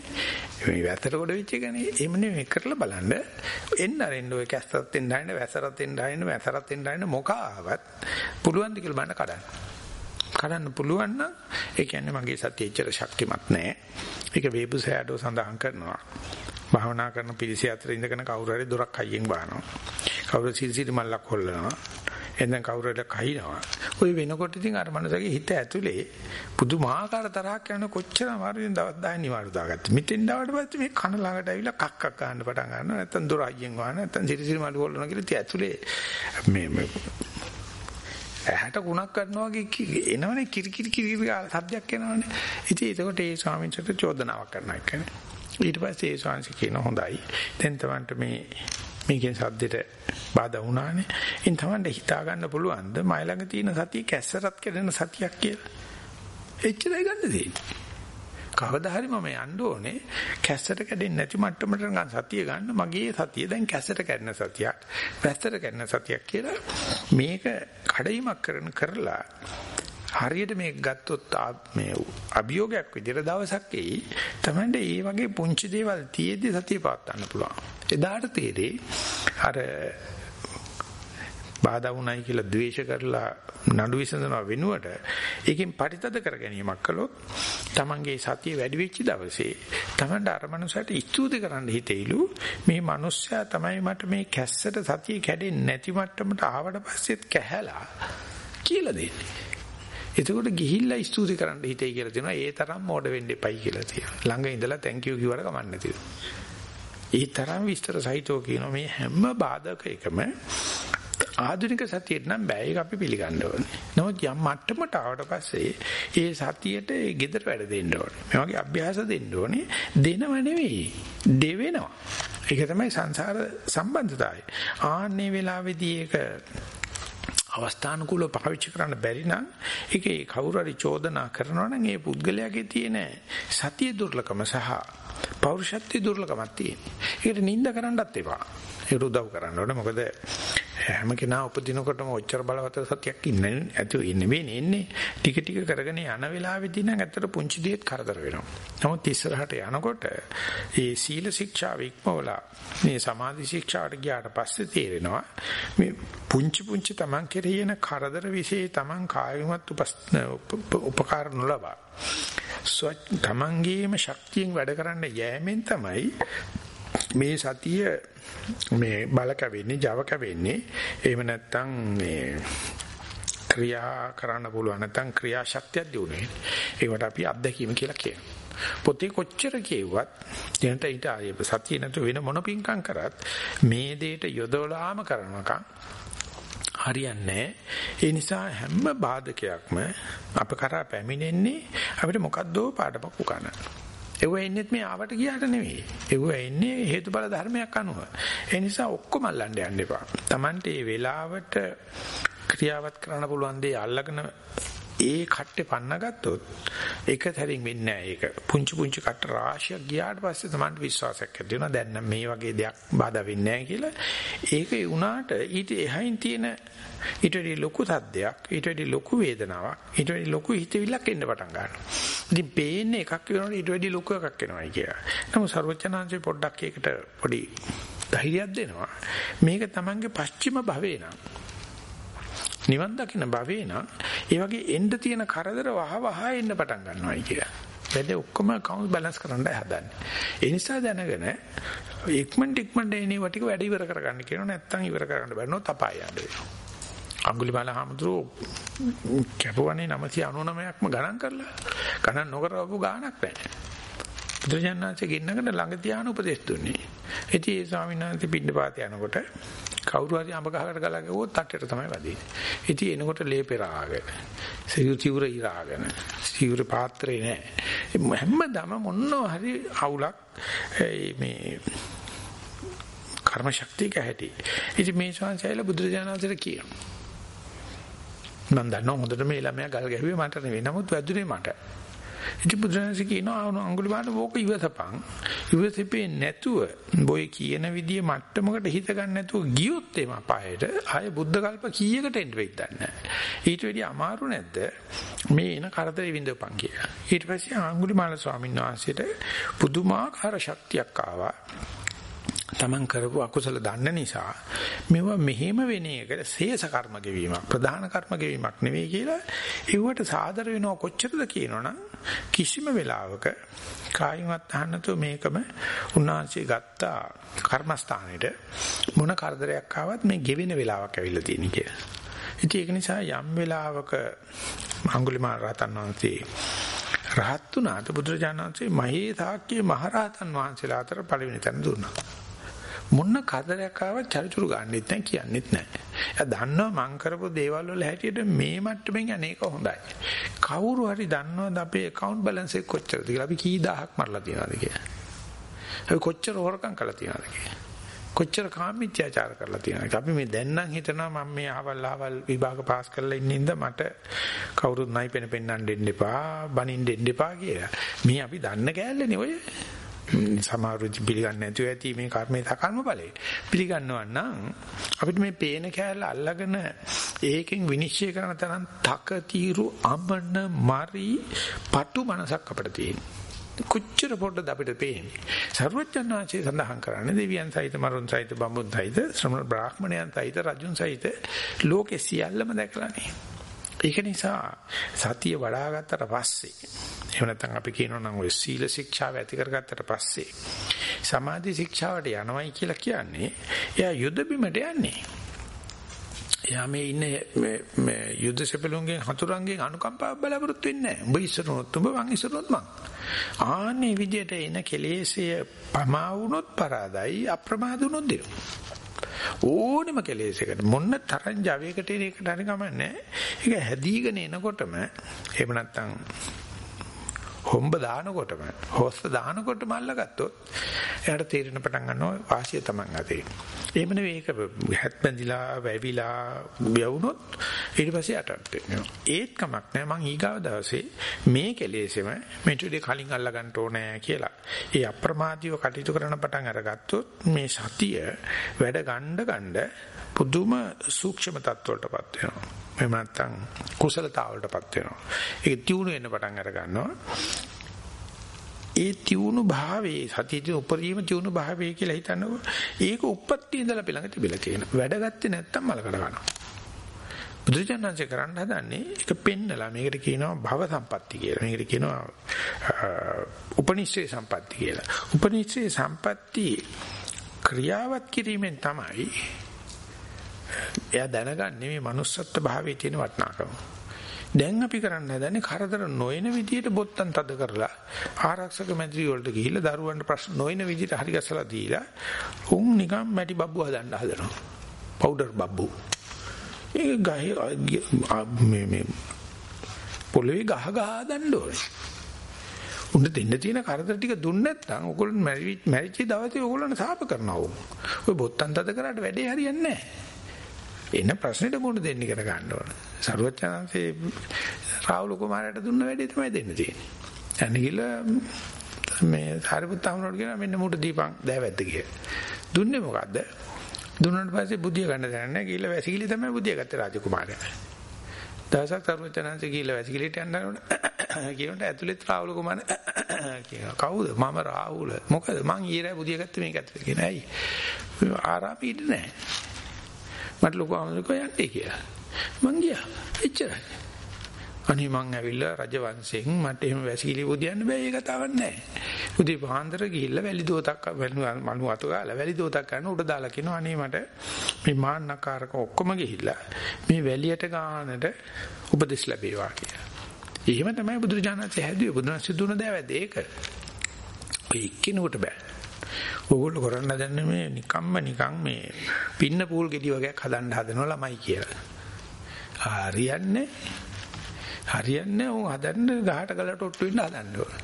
මේ වැත්තට කොට වෙච්ච එකනේ. එහෙම නෙමෙයි කරලා බලන්න. එන්න අරින්න ඔය කැස්තරත් එන්න හයින, වැසරත් එන්න හයින, වැසරත් එන්න හයින මොකක් ආවත් පුළුවන් ද කියලා බලන්න කඩන්න. කඩන්න පුළුවන් නම් ඒ කියන්නේ මගේ සතිය එච්චර ශක්තිමත් නැහැ. ඒක වේබුසෑඩෝ සඳහන් කරනවා. භාවනා කරන පිරිස අතර ඉඳගෙන කවුරු හරි දොරක් අයියෙන් බානවා. කවුරු සිරිසිරි මල්ලක් හොල්ලනවා. එතෙන් කවුරුහට කහිනවා. ওই වෙනකොට ඉතින් අර මනසගේ හිත ඇතුලේ පුදුමාකාර තරහක් යන කොච්චර අමාරුවෙන් දවස් 10 නිවාඩු දාගත්තා. මිටෙන් ඩාවට පස්සේ මේ කන ළඟට ඇවිල්ලා කක්කක් ගන්න පටන් ගන්නවා. නැත්තම් දොර අයියෙන් වහන නැත්තම් සිරිසිරි මල්ලු හොල්ලනවා කියලා ඉතින් ඇතුලේ මේ මේ ඇහැට කුණක් කරනවා වගේ එනවනේ කිරි කිරි කිරි සද්දයක් එනවනේ. ඉතින් ඒකට ඒ ස්වාමීන් වහන්සේට චෝදනාවක් කරනවා කියන්නේ. ඊට පස්සේ ඒ ස්වාමීන් වහන්සේ කියන හොඳයි. දැන් තමන්ට මේ මේකෙන් සද්දෙට බාධා වුණානේ. ඉතින් තමන්ට හිතා ගන්න පුළුවන්ද මයි ළඟ තියෙන සතිය කැස්සරත් කැඩෙන සතියක් කියලා. එච්චරයි ගන්න දෙන්නේ. කවදා හරි මම යන්න ඕනේ කැස්සට කැඩෙන්නේ නැති මට්ටමට ගන්න සතිය ගන්න මගේ සතිය දැන් කැස්සට කැඩෙන සතියක් වැස්සට කැඩෙන සතියක් කියලා මේක කඩයිමක් කරන කරලා හරියට මේක ගත්තොත් මේ අභියෝගයක් විදිහට දවසක් එයි තමයි මේ වගේ පුංචි දේවල් තියේදී සතිය පාත් ගන්න පුළුවන් එදාට තේරෙයි අර බාධා වුණයි කියලා ද්වේෂ කරලා නඩු විසඳනවා වෙනුවට ඒකෙන් පරිතද කර ගැනීමක් කළොත් Tamange සතිය වැඩි වෙච්ච දවසේ Tamanට අර මනුස්සයට ස්තුති කරන්න හිතෙයිලු මේ මනුස්සයා තමයි මට මේ කැස්සට සතිය කැඩෙන්නේ නැති මට්ටමට ආවට පස්සෙත් කැහැලා කියලා දෙන්නේ. එතකොට ගිහිල්ලා ස්තුති කරන්න හිතේ කියලා තියෙනවා ඒ තරම් මෝඩ වෙන්න එපයි කියලා තියෙනවා. ළඟ ඉඳලා thank you කිව්වට කමක් නැතිව. ඒ තරම් විස්තර සහිතව කියනවා මේ හැම බාධකයකම ආධුනික සතියට නම් බෑ ඒක අපි පිළිගන්න ඕනේ. නමුත් යම් මට්ටමකට ආවට පස්සේ ඒ සතියට ඒ gedara වැඩ දෙන්න ඕනේ. මේ වගේ අභ්‍යාස දෙන්න ඕනේ. දෙනව නෙවෙයි. දෙවෙනවා. ඒක තමයි සංසාර සම්බන්ධතාවය. ආන්නේ වෙලාවේදී ඒක අවස්ථානුකූලව පාවිච්චි කරන්න බැරි නම් ඒකේ කවුරු හරි චෝදනා කරනවා නම් ඒ පුද්ගලයාගේ තියෙන සතිය දුර්ලකම සහ පෞරුෂත්වයේ දුර්ලකමක් තියෙනවා. ඒකට නිඳ කරන්නත් එපා. ඒකට උදව් කරන්න ඕනේ. මොකද හැම කෙනා උපදිනකොටම ඔච්චර බලවත් සතියක් ඉන්නේ ඇතු ඉන්නේ වෙන්නේ ඉන්නේ. ටික ටික කරගෙන යන වෙලාවෙදී නම් ඇත්තට පුංචි දෙයක් කරදර වෙනවා. නමුත් ඉස්සරහට යනකොට මේ සීල ශික්ෂාව ඉක්මවලා මේ සමාධි ශික්ෂාවට ගියාට පස්සේ තේරෙනවා මේ පුංචි පුංචි Taman කෙරෙහින කරදර વિશે Taman කායමත් උපකාර නොලබා තමන්ගේම ශක්තියෙන් වැඩ කරන්න යෑමෙන් තමයි මේ සතිය මේ බල කැවෙන්නේ Java කැවෙන්නේ එහෙම නැත්නම් මේ ක්‍රියා කරන්න පුළුවන් නැත්නම් ක්‍රියා ශක්තියක් දිනුනේ. ඒකට අපි අත්දැකීම කියලා කියනවා. පොතේ කොච්චර කියෙව්වත් දැනට ඊට ආයේ සතිය නැතු වෙන මොන පිංකම් කරත් මේ දෙයට යොදවලාම කරනකම් හරියන්නේ ඒ නිසා හැම බාධකයක්ම අප කරා පැමිණෙන්නේ අපිට මොකද්දෝ පාඩමක් උගන්නන. ඒව එන්නේත් මේ ආවට ගියාට නෙවෙයි. ඒව එන්නේ හේතුඵල ධර්මයක් අනුව. ඒ නිසා ඔක්කොම අල්ලන්න යන්න එපා. Tamante මේ වෙලාවට ක්‍රියාවත් කරන්න පුළුවන් දේ අල්ලගෙන ඒ කට්ටේ පන්න ගත්තොත් එක තැරින් වෙන්නේ නැහැ ඒක. පුංචි පුංචි කට්ට රාශියක් ගියාට පස්සේ තමයි විශ්වාසයක් ඇති වෙනවා. දැන් නම් මේ වගේ දෙයක් බාධා වෙන්නේ නැහැ කියලා. ඒක වුණාට ඊට එහයින් තියෙන ඊට වඩා ලොකු සද්දයක්, ඊට වඩා ලොකු වේදනාවක්, ඊට වඩා ලොකු හිතවිල්ලක් එන්න පටන් ගන්නවා. ඉතින් පේන්නේ එකක් වෙනකොට ඊට වඩා ලොකු එකක් එනවායි කියලා. නමුත් ਸਰවචනාංශේ පොඩ්ඩක් ඒකට පොඩි ධෛර්යයක් දෙනවා. මේක Tamange පස්චිම භවේ නම් නිවන් දකින්න භවේ නම් ඒ වගේ එන්න තියෙන කරදර වහ වහ එන්න පටන් ගන්නවායි කියලා. වැඩේ ඔක්කොම කවුන්ට් බැලන්ස් කරන්න හදන්නේ. ඒ නිසා දැනගෙන ඉක්මනට ඉක්මනට එනේ වටික වැඩ ඉවර කරගන්න කියනවා නැත්නම් ඉවර කරගන්න බැරනොත් අපාය යන්න වෙනවා. අඟුලිමාල හාමුදුරුවෝ කැපුවනේ 999ක්ම ගණන් කරලා ගණන් නොකරවපු ගාණක් නැහැ. බුදුජානනාංශ ගෙන්නගෙන ළඟ තියාන උපදෙස් දුන්නේ. ඉතින් ඒ ස්වාමීන් වහන්සේ පින්නපාත යනකොට කවුරු හරි අඹ ගහකට ගලා ගියොත් තට්ටේට තමයි වදින්නේ. ඉතින් එනකොට ලේ පෙරාගෙන, සිවුරු තිවුර ඉරාගෙන, සිවුරු පාත්‍රේ නැහැ. හැමදාම මොනවා හරි අවුලක් මේ කර්ම ශක්තියක හැටි. ඉතින් මේ ශාන්සයල බුදුරජාණන්සේට කියනවා. මම දන්නවා හොඳට මේ ළමයා ගල් ගැහුවේ මට නෙවෙයි. නමුත් වැදුනේ මට. ඉතින් බුදුරජාණන්සේ කියනවා අඟුලිමාල ඕක ඉවසපන්. ඉවසෙපේ නැතුව බොයි කියන විදිය මට්ටමකට හිත ගන්න නැතුව ගියොත් එම අපායට ආය බුද්ධ කල්ප කීයකට එන්න වෙයිද ඊට වැඩි අමාරු නැද්ද මේ එන කරදරේ විඳපන් කියලා. ඊට පස්සේ අඟුලිමාල ස්වාමීන් වහන්සේට පුදුමාකාර ශක්තියක් ආවා. තමන් කරපු අකුසල දන්න නිසා මේවා මෙහෙම වෙන එක ශේෂ කර්ම ගෙවීමක් ප්‍රධාන කර්ම ගෙවීමක් නෙවෙයි කියලා ඒවට සාදර වෙනව කොච්චරද කියනවනම් කිසිම වෙලාවක කායිමත් අහන්නතෝ මේකම උන්වහන්සේ ගත්ත කර්මස්ථානෙට මොන කරදරයක් ආවත් මේ ගෙවෙන වෙලාවක් ඇවිල්ලා තියෙන කියලා. ඉතින් ඒක නිසා යම් වෙලාවක අඟුලිමාල රහතන් වහන්සේ රහත් වුණාට බුදුරජාණන් වහන්සේ මහේ තාක්කේ මහරහතන් වහන්සේලා අතර පළවෙනි තැන දුන්නා. මොන කරදරයක් ආවත් චරිචුරු ගන්නෙත් නැහැ කියන්නෙත් නැහැ. එයා දන්නවා මං කරපු දේවල් වල හැටියට මේ මට්ටමින් අනේක හොඳයි. කවුරු හරි දන්නවද අපේ account balance එක කොච්චරද කියලා අපි කී දහයක් මරලා තියනවද කියලා. අපි කොච්චර හොරකම් කරලා තියනවද කියලා. කොච්චර කාමීත්‍යාචාර කරලා තියෙනවද අපි මේ දැන් නම් හිතනවා මම මේ අහවල් අහවල් විභාග පාස් කරලා ඉන්න ඉඳ මට කවුරුත් නයි පෙන පෙන්නන්න දෙන්න එපා බනින්න දෙන්න එපා කියලා මේ අපි දන්න කෑල්ලනේ ඔය සමහරු පිළිගන්නේ නැතුව ඇති මේ කර්මේ තකර්ම ඵලේ. පිළිගන්නවා නම් අපිට මේ පේන කෑල්ල අල්ලගෙන ඒකෙන් විනිශ්චය කරන තරම් තක తీරු අමන මරි පටු මනසක් අපිට තියෙනවා. කොච්චර පොඩ්ඩද අපිට පේන්නේ. සර්වඥාන්සේ සඳහන් කරන්නේ දෙවියන් සහිත මරුන් සහිත බඹුන් සහිත ශ්‍රමණ බ්‍රාහ්මණයන් සහිත රජුන් සහිත ලෝකෙ සියල්ලම දැකලානේ. ඒක නිසා සතිය වඩා ගත්තට පස්සේ එහෙම නැත්නම් අපි කියනවා නම් ඔය සීල ශික්ෂාව ඇති කරගත්තට පස්සේ සමාධි ශික්ෂාවට යනවයි කියලා කියන්නේ එයා යුද බිමට යන්නේ. එයා මේ ඉන්නේ මේ යුද සෙපළුන්ගෙන් හතුරුන්ගෙන් අනුකම්පාවක් බලාපොරොත්තු වෙන්නේ නැහැ. උඹ ඉස්සරනොත් උඹ මං ඉස්සරනොත් මං. ආන්නේ විදියට එන කෙලෙස්ය පමා වුණොත් පරාදයි අප්‍රමාද වුණොත් දෙනවා. ඕනෙම කෙලෙසයකට මොන්න තරම් ජවයකට එන එකට හරි කමන්නේ. ඒක හැදීගෙන එනකොටම එහෙම නැත්නම් හොම්බ දානකොටම හොස්ස දානකොටම අල්ලගත්තොත් එයාට තේරෙන පටන් ගන්නවා වාසිය Taman අතේ. එහෙම නෙවෙයි ඒක හැත් බැඳිලා වැවිලා යවුනොත් ඊට පස්සේ යටට වෙනවා. ඒත් කමක් නැහැ මං ඊගාව දවසේ මේ කෙලෙසෙම මෙටුඩේ කලින් අල්ල ගන්න ඕනේ කියලා. ඒ අප්‍රමාදීව කටයුතු කරන පටන් අරගත්තොත් මේ සතිය වැඩ ගන්න ගන්න පුදුම සූක්ෂම තත්ත්වවලටපත් වෙනවා. එහෙම නැත්නම් කුසලතාවලටපත් වෙනවා. ඒක තියුණු වෙන්න පටන් අර ගන්නවා. ඒ තියුණු භාවයේ සතියේ උපරිම තියුණු භාවයේ කියලා හිතනකො ඒක උප්පත්ති ඉඳලා පිළඟ තිබිලා තියෙනවා. වැඩ ගත්තේ නැත්තම් මලකඩ ගන්නවා. බුදුචානන්සේ කරන්න හදන්නේ ඒක පෙන්නලා මේකට කියනවා භව සම්පatti කියලා. මේකට කියනවා උපනිශ්‍රේ සම්පatti කියලා. උපනිශ්‍රේ සම්පatti ක්‍රියාවත් කිරීමෙන් තමයි එයා දැනගන්නේ මේ manussත්ත්ව භාවයේ තියෙන වටිනාකම. දැන් අපි කරන්න හදන්නේ කරදර නොයන විදියට බොත්තම් තද කරලා ආරක්ෂක මැදිරි වලට ගිහිල්ලා දරුවන්ට ප්‍රශ්න නොයන විදියට හරි ගැසලා දීලා උන් නිකන් මැටි බබ්බු හදන්න හදනවා. පවුඩර් බබ්බු. ඒක ගහේ මේ මේ පොළවේ ගහ ගහ හදන්න ඕනේ. උන්ට දෙන්න තියෙන කරදර ටික දුන්නේ නැත්නම් ඔයගොල්ලෝ මැරිච්ච දවසේ ඔයගොල්ලන්ට සාප කරනවා. ඔය බොත්තම් තද කරාට වැඩේ හරියන්නේ නැහැ. එන ප්‍රශ්නෙට මුහුණ දෙන්න ඉගෙන ගන්න ඕන. සරුවචනන්සේ රාහුල කුමාරයාට දුන්න වැඩේ තමයි දෙන්න තියෙන්නේ. යන්න ගිහලා මේ සාරිපුත් අහනකොට කියනවා මෙන්න මුට දීපන් දෑවැද්ද කියලා. දුන්නේ මොකද්ද? දුන්නාට පස්සේ බුදිය ගන්න දැන නැහැ. ගිහලා වැසිකිලි තමයි බුදිය ගත්තේ රාජකුමාරයා. දවසක් සරුවචනන්සේ ගිහලා වැසිකිලිට යනකොට කියනට ඇතුළේ රාහුල කුමාරයා කියනවා. කවුද? මම රාහුල. මොකද මං ඊරා බුදිය ගත්තේ මේක ඇතුළේ කියන ඇයි? ආරාපී ඉන්න නැහැ. මට ලොකු අමරකෝ යන්නේ කියලා. මං ගියා. එච්චරයි. අනේ මං ඇවිල්ලා රජවංශයෙන් මට එහෙම වැසිකිලි උදියන්න බෑ ඒ කතාවක් නෑ. උදේ පාන්දර ගිහිල්ලා වැලි දෝතක් මනු අත ගාලා වැලි දෝතක් ගන්න උඩ දාලා කියනවා අනේ මට මේ මාන්නකාරක ඔක්කොම ගිහිල්ලා මේ වැලියට ගානට උපදෙස් ලැබේවා කියලා. එහෙම තමයි බුදුරජාණන්සේ හැදුවේ බුදුන් සිදුන දෑවැද ඒක. ඔය එක්කිනුට බෑ. ඕගොල්ලෝ කරන්න දන්නේ මේ නිකම්ම නිකන් මේ පින්න පූල් ගෙඩි වගේක් හදන්න හදනවා ළමයි කියලා. හරියන්නේ හරියන්නේ උන් හදන්න ගහට ගලට ඔට්ටු වෙන්න හදන්න ඕන.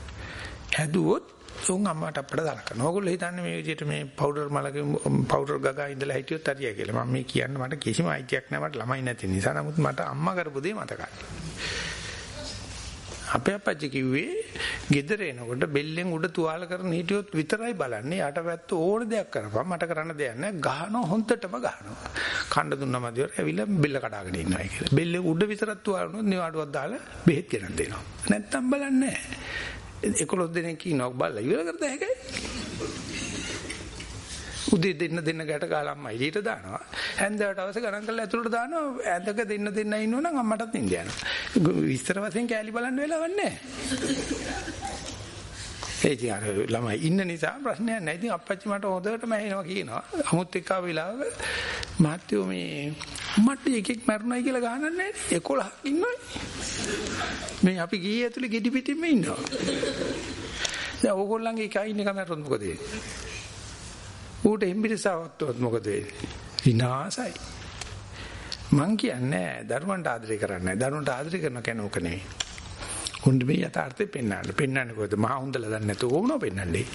හැදුවොත් උන් අම්මට අප්පට දාලා ඕගොල්ලෝ හිතන්නේ මේ විදිහට මේ පවුඩර් මලක පවුඩර් ගගා ඉඳලා හිටියොත් හරියයි කියලා. මම මේ කියන්න මට කිසිම අයිතියක් නැහැ මට ළමයි නැති නිසා. නමුත් මට අම්මා කරපු දේ මතකයි. අපේ අපච්චි කිව්වේ ගෙදර එනකොට බෙල්ලෙන් උඩ තුවාල කරන හිටියොත් විතරයි බලන්නේ. යටපැත්ත ඕන දෙයක් කරපන්. මට කරන්න දෙයක් නැහැ. ගහනවා හොන්තටම ගහනවා. කණ්ඩ දුන්නම දිවර ඇවිල්ලා බෙල්ල කඩාගෙන ඉන්නවා කියලා. බෙල්ලෙන් උඩ විතරක් තුවාල වුණොත් නිවාඩුවක් දාලා බෙහෙත් ගෙනත් දෙනවා. නැත්තම් බලන්නේ නැහැ. 11 දෙනෙක් ඉන්නවා. බලලා ඉවර කරත හැකයි? උදේ දෙන්න දෙන්න ගැට ගාලා අම්මා එළියට දානවා. හැන්දෑවට අවශ්‍ය ගණන් කරලා ඇතුළට දානවා. ඇඳක දෙන්න දෙන්න ඉන්නවනම් අම්මටත් නින්ද යනවා. විස්තර වශයෙන් කෑලි බලන්න වෙලාවක් නැහැ. ඒ කියන්නේ ළමයි ඉන්න නිසා ප්‍රශ්නයක් නැහැ. ඉතින් අප්පච්චි මට හොඳටම ඇහෙනවා කියනවා. අමුත් එක්ක ආව වෙලාවක මාත්‍යෝ මේ මට එකෙක් මරුණයි කියලා ගහනන්නේ නැහැ. 11ක් ඉන්නවනේ. මේ අපි ගියේ ඇතුලේ ගෙඩි පිටින්ම ඉන්නවා. දැන් ඕගොල්ලන්ගේ එකයි ඉන්න කමරොත් මොකද වෙන්නේ? ඌට එම්බිරිසාවත්වත් මොකද වෙන්නේ? විනාසයි. මං කියන්නේ දරුවන්ට ආදරය කරන්නේ දරුවන්ට ආදරය කරන කෙනෙක් නෙවෙයි. උන් මේ යථාර්ථය පෙන්වන්න. පෙන්වන්නේ කොහොමද? මහා හොඳලා දන්නේ නැතුව ඕනෝ පෙන්වන්නේ.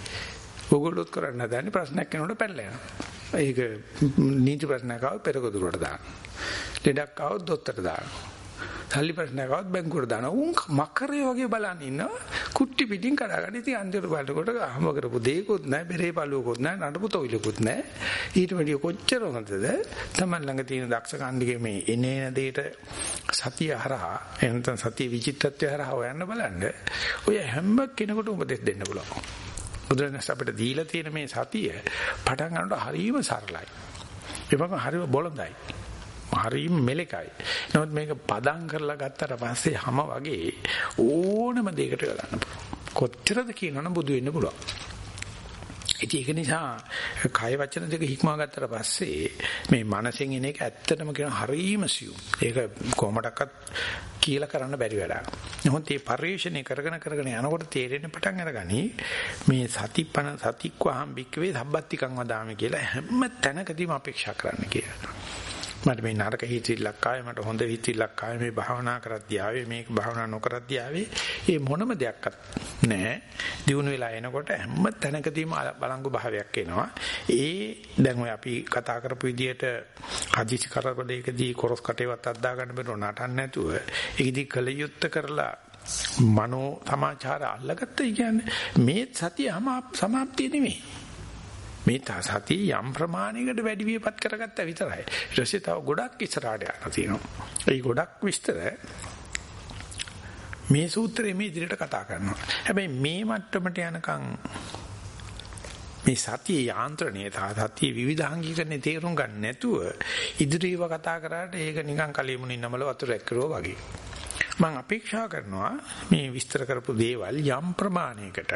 ඕගොල්ලොත් කරන්න හදන්නේ ප්‍රශ්නයක් කෙනෙකුට පැනලා යනවා. ඒක නීති ප්‍රශ්නයක් ආව පෙරක දුරට දාන. ලෙඩක් ආවොත් දොස්තරට දානවා. සල්ලි ප්‍රශ්නයක් ආවත් බැංකුවට දානවා. උන් මකරේ වගේ බලන් ඉන්නවා. කුට්ටි පිටින් කඩාගෙන ඉතින් අන්තිමට බලනකොට හම කරපු දෙයක්වත් නැහැ, බෙරේ පළුවකුත් නැහැ, නඩපු තොইলකුත් නැහැ. ඊට වැඩිය කොච්චර හොඳද? Taman ළඟ තියෙන දක්ෂ කණ්ඩිගේ මේ එනේන දෙයට සතිය හරහා එනතන සතිය විචිත්තත්වය හරහා හොයන්න බලන්න. ඔය හැම කෙනෙකුට උපදෙස් දෙන්න පුළුවන්. බුදුරජාණන් අපිට දීලා තියෙන මේ සතිය පටන් ගන්නකොට හරිම සරලයි. ඒ වගේම හරිම බොළඳයි. හරිම මෙලකයි. නමුත් මේක පදම් කරලා ගත්තට පස්සේ හැම වගේ ඕනම දෙයකට ගන්න පුළුවන්. කොච්චරද කියනවනම් බුදු වෙන්න පුළුවන්. ඉතින් ඒක නිසා කය වචන දෙක හික්මවා ගත්තට පස්සේ මේ මනසෙන් එන එක ඇත්තටම කියන හරීම සියුම්. ඒක කොහොමඩක්වත් කියලා කරන්න බැරි වැඩක්. නමුත් මේ පරිශ්‍රණය කරගෙන කරගෙන යනකොට තේරෙන්න පටන් අරගනි මේ සතිපන සතික්වහම් බික්කවේ සබ්බත්තිකං වදාමි කියලා හැම තැනකදීම අපේක්ෂා කරන්න කියලා. මට මේ නරක හිතිල්ලක් ආවේ මට හොඳ හිතිල්ලක් ආවේ මේ භාවනා කරද්දී ආවේ මේක භාවනා නොකරද්දී ආවේ. ඒ මොනම දෙයක්වත් නැහැ. දිනු වෙලා එනකොට හැම තැනකදීම බලංගු භාවයක් එනවා. ඒ දැන් ඔය අපි කතා කරපු විදිහට හදිසි කරබලයකදී කොරස් කටේවත් අද්දා ගන්න බැරුව නටන්න නැතුව ඒකදී කලියුත්ත කරලා මනෝ සමාචාර අල්ලගත්තා කියන්නේ මේ සතිය සමාප්තිය නෙමෙයි. මේ සතිය යම් ප්‍රමාණයකට වැඩි වියපත් කරගත්ත විතරයි. ඊට පස්සේ තව ගොඩක් ඉස්සරහට යන්න තියෙනවා. ඒ ගොඩක් විස්තර මේ සූත්‍රයේ මේ ඉදිරියට කතා කරනවා. හැබැයි මේ මට්ටමට යනකම් මේ සතිය යාන්ත්‍රණය තා සතිය විවිධාංගීකරණේ තේරුම් ගන්න නැතුව ඉදිරියව කතා කරාට ඒක නිකන් කලියමුණින් නමල වතුර එක්කරෝ වගේ. මම අපේක්ෂා කරනවා මේ විස්තර කරපු දේවල් යම් ප්‍රමාණයකට.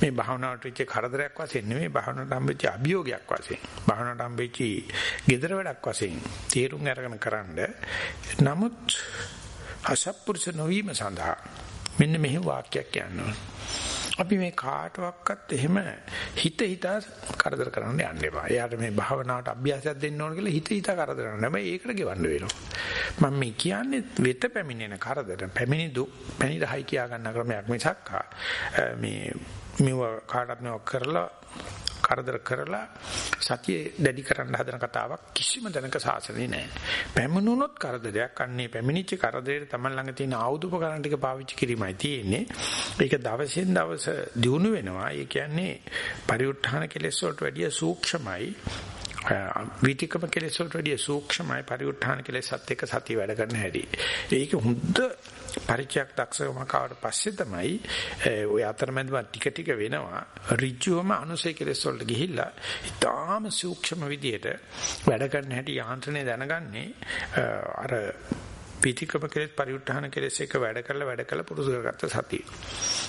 මේ භාවනාවට වෙච්ච කරදරයක් වශයෙන් නෙමෙයි භාවනාවට හම්බෙච්ච අභියෝගයක් වශයෙන්. භාවනාවට හම්බෙච්ච gedara වැඩක් වශයෙන් තීරුම් අරගෙන කරන්න නමුත් අසත්පුරුෂ නොවීම සඳහා මෙන්න මෙහි වාක්‍යයක් කියනවා අපි මේ කාටවත් එහෙම හිත හිත කරදර කරන්න යන්න එපා. එයාට මේ භාවනාවට අභ්‍යාසයක් දෙන්න ඕන කියලා හිත හිත කරදර කරන්න. හැබැයි ඒකට ගෙවන්න වෙනවා. මම මේ කියන්නේ වෙත පැමිණෙන කරදර, පැමිණි දුක්, පැණිරහයි කියා ගන්න ක්‍රමයක් මිසක් මේ මෙව කාටවත් මේව කරලා කරදර කරලා සතිය දැඩි කරන්න හදන කතාවක් කිසිම දැනක සාසනේ නැහැ. පැමිණුණොත් කරදරයක් අන්නේ පැමිණිච්ච කරදරේට තමන් ළඟ තියෙන ආයුධපකරණ ටික පාවිච්චි කිරීමයි තියෙන්නේ. ඒක දවසෙන් දවස දියුණු වෙනවා. ඒ කියන්නේ පරිඋත්ථාන කෙලෙස් වලට වැඩිය සූක්ෂමයි. විතිකම කෙලෙස් වලට වැඩිය සූක්ෂමයි පරිඋත්ථාන කෙලෙස්ත් එක්ක සතිය වැඩ කරන හැටි. ඒක හොඳ පරිචයක් දක්ෂකම කාවට පස්සේ තමයි ඔය අතරමැදම ටික ටික වෙනවා ඍජුවම අනුසය කෙලෙස් වලට ගිහිල්ලා ඉතාම සූක්ෂම විදියට වැඩ කරන හැටි යාන්ත්‍රණය දැනගන්නේ අර පිටිකම කෙලෙස් පරිඋත්ථාන කෙලෙස් එක වැඩ කරලා වැඩ කරලා පුරුදු කරගත්ත සතිය.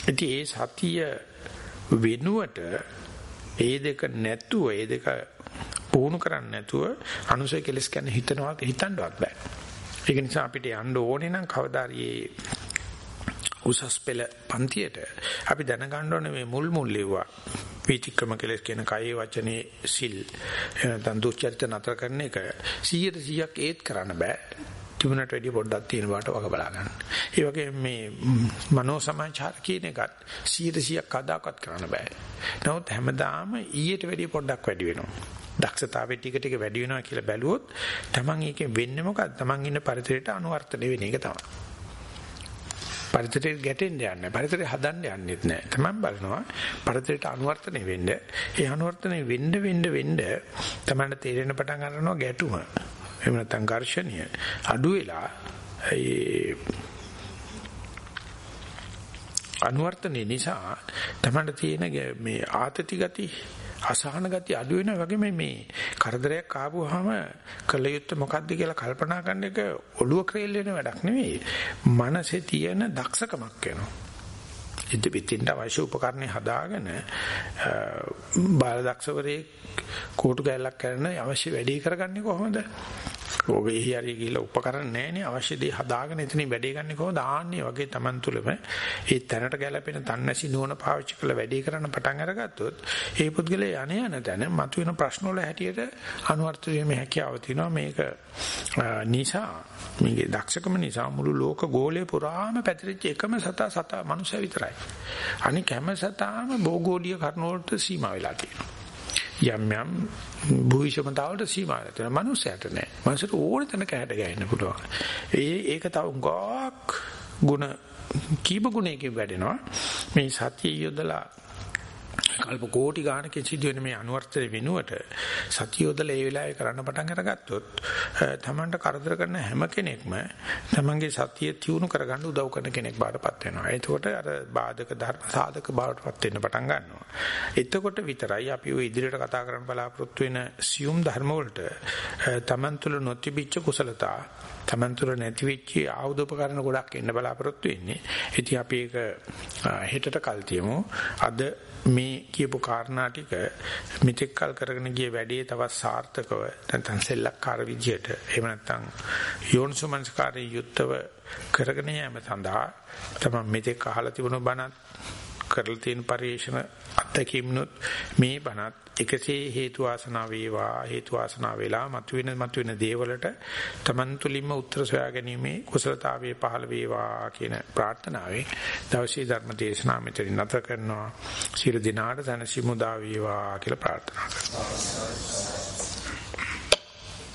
ඉතින් ඒ සතිය වෙනුවට ඒ දෙක නැතුව ඒ දෙක පුහුණු කරන්නේ නැතුව අනුසය කෙලස් කියන්නේ හිතනවා හිතන්නවත් බෑ. ඒක නිසා අපිට යන්න ඕනේ නම් කවදාරි උසස් පෙළ පන්තියට අපි දැනගන්න ඕනේ මේ මුල් මුල් ලෙව්වා වීතික්‍රම කෙලස් කියන කයේ වචනේ සිල් නැත්නම් දුස්චරිත නතර කරන එක 100 100ක් ඒත් කරන්න බෑ තිබුණට වැඩිය පොඩ්ඩක් තියෙන බාට වග බලා ගන්න. ඒ වගේ මේ මනෝ සමාචාර කියන එකත් 100ක් කදාකත් කරන්න බෑ. නමුත් හැමදාම ඊට වැඩිය පොඩ්ඩක් වැඩි වෙනවා. දක්ෂතාවය ටික ටික වැඩි වෙනවා කියලා බැලුවොත් Taman එකෙන් වෙන්නේ මොකක්ද? Taman ඉන්න පරිසරයට අනුවර්තනය වෙන එක තමයි. පරිසරයට ගැටෙන්න යන්නේ පරිසරය හදන්න යන්නෙත් නෑ තමන් බලනවා පරිසරයට අනුවර්තනය වෙන්න. ඒ අනුවර්තනය වෙන්න වෙන්න වෙන්න තමන්ට තේරෙන පටන් ගන්නවා ගැටුම. එහෙම නැත්නම් ඝර්ෂණය. අඩු වෙලා ඒ අනුවර්තනය නිසා තමන්ට තියෙන මේ ආතති ගති අසහන ගතිය අඩු වෙනවා වගේම මේ කරදරයක් ආවොහම කළ යුත්තේ මොකද්ද කියලා කල්පනා කරන එක ඔළුව ක්‍රේල් වෙන වැඩක් නෙවෙයි. මනසේ තියෙන දක්ෂකමක් වෙනවා. ඉත පිටින්ට අවශ්‍ය උපකරණ හදාගෙන බාල දක්ෂවරේ කෝටු ගැලක් කරන අවශ්‍ය වැඩේ කරගන්නේ කොහොමද? ඕක එහි හරි ගිහිල්ලා උපකරණ නැහැනේ අවශ්‍ය දේ හදාගෙන එතනින් වැඩේ ගන්න කොහොමද? ආන්නේ වගේ Taman තුලම ඒ තැනට ගැලපෙන තන්නසි නුවණ පාවිච්චි කරලා වැඩේ කරන්න පටන් අරගත්තොත් ඒ පුද්ගලයා යණ යන තැන මතුවෙන ප්‍රශ්න වල හැටියට අනුවර්ත වීමේ හැකියාව තියෙනවා. මේක නිසා මේකේ දක්ෂකම නිසා මුළු ලෝක ගෝලයේ පුරාම පැතිරිච්ච එකම සතා සතා මනුෂ්‍ය විතරයි. අනික හැම සතාම භෝගෝලීය කරුණු වලට සීමා වෙලා තියෙනවා. යම් යම් භූෂමතාවට සීමාවක් තියෙනවා. මනුස්සයට නෑ. මනුස්සයට ඕන තැනක හැඩ ගැහෙන්න පුළුවන්. ඒ ඒක තව ගොක් ಗುಣ කීප ගුණයකින් වැඩෙනවා. මේ සතිය යොදලා කල්ප කෝටි ගානකින් සිදුවෙන මේ අනුවර්තන වෙනුවට සතියෝදල ඒ වෙලාවේ කරන්න පටන් අරගත්තොත් තමන්ට කරදර කරන හැම කෙනෙක්ම තමන්ගේ සතිය තියුණු කරගන්න උදව් කරන කෙනෙක් බාටපත් වෙනවා. එතකොට අර බාධක ධර්ම සාධක බාටපත් වෙන්න පටන් ගන්නවා. එතකොට විතරයි අපි ওই ඉදිරියට කතා කරන්න බලාපොරොත්තු වෙන සියුම් ධර්ම වලට තමන් තුළ නොතිබිච්ච කුසලතා තමන් තුළ නැති වෙච්ච ආයුධ උපකරණ ගොඩක් එන්න බලාපොරොත්තු වෙන්නේ. ඉතින් අපි ඒක හෙටට කල් තියමු. අද මේ කියපු කාරණා ටික මෙතෙක් කල් කරගෙන ගිය වැඩේ තවත් සාර්ථකව නැත්නම් සෙල්ලක්කාර විදියට එහෙම නැත්නම් යෝනිසෝමනස්කාරී යුක්තව කරගෙන යාම සඳහා තමයි මෙතෙක් අහලා තිබුණු බණත් කරලා තියෙන පරිශන අත්දැකීම්නොත් මේ බණත් එකසේ හේතු වාසනා වේවා හේතු වාසනා වෙලා මතුවෙන මතුවෙන දේවලට Taman තුලින්ම උත්තර සොයා ගැනීමේ කුසලතාවයේ පහළ වේවා කියන ප්‍රාර්ථනාවෙන් දවසේ ධර්ම දේශනාව මෙතනින් නැත කරනවා. සියලු දිනාට සනසිමුදා වේවා කියලා ප්‍රාර්ථනා කරනවා.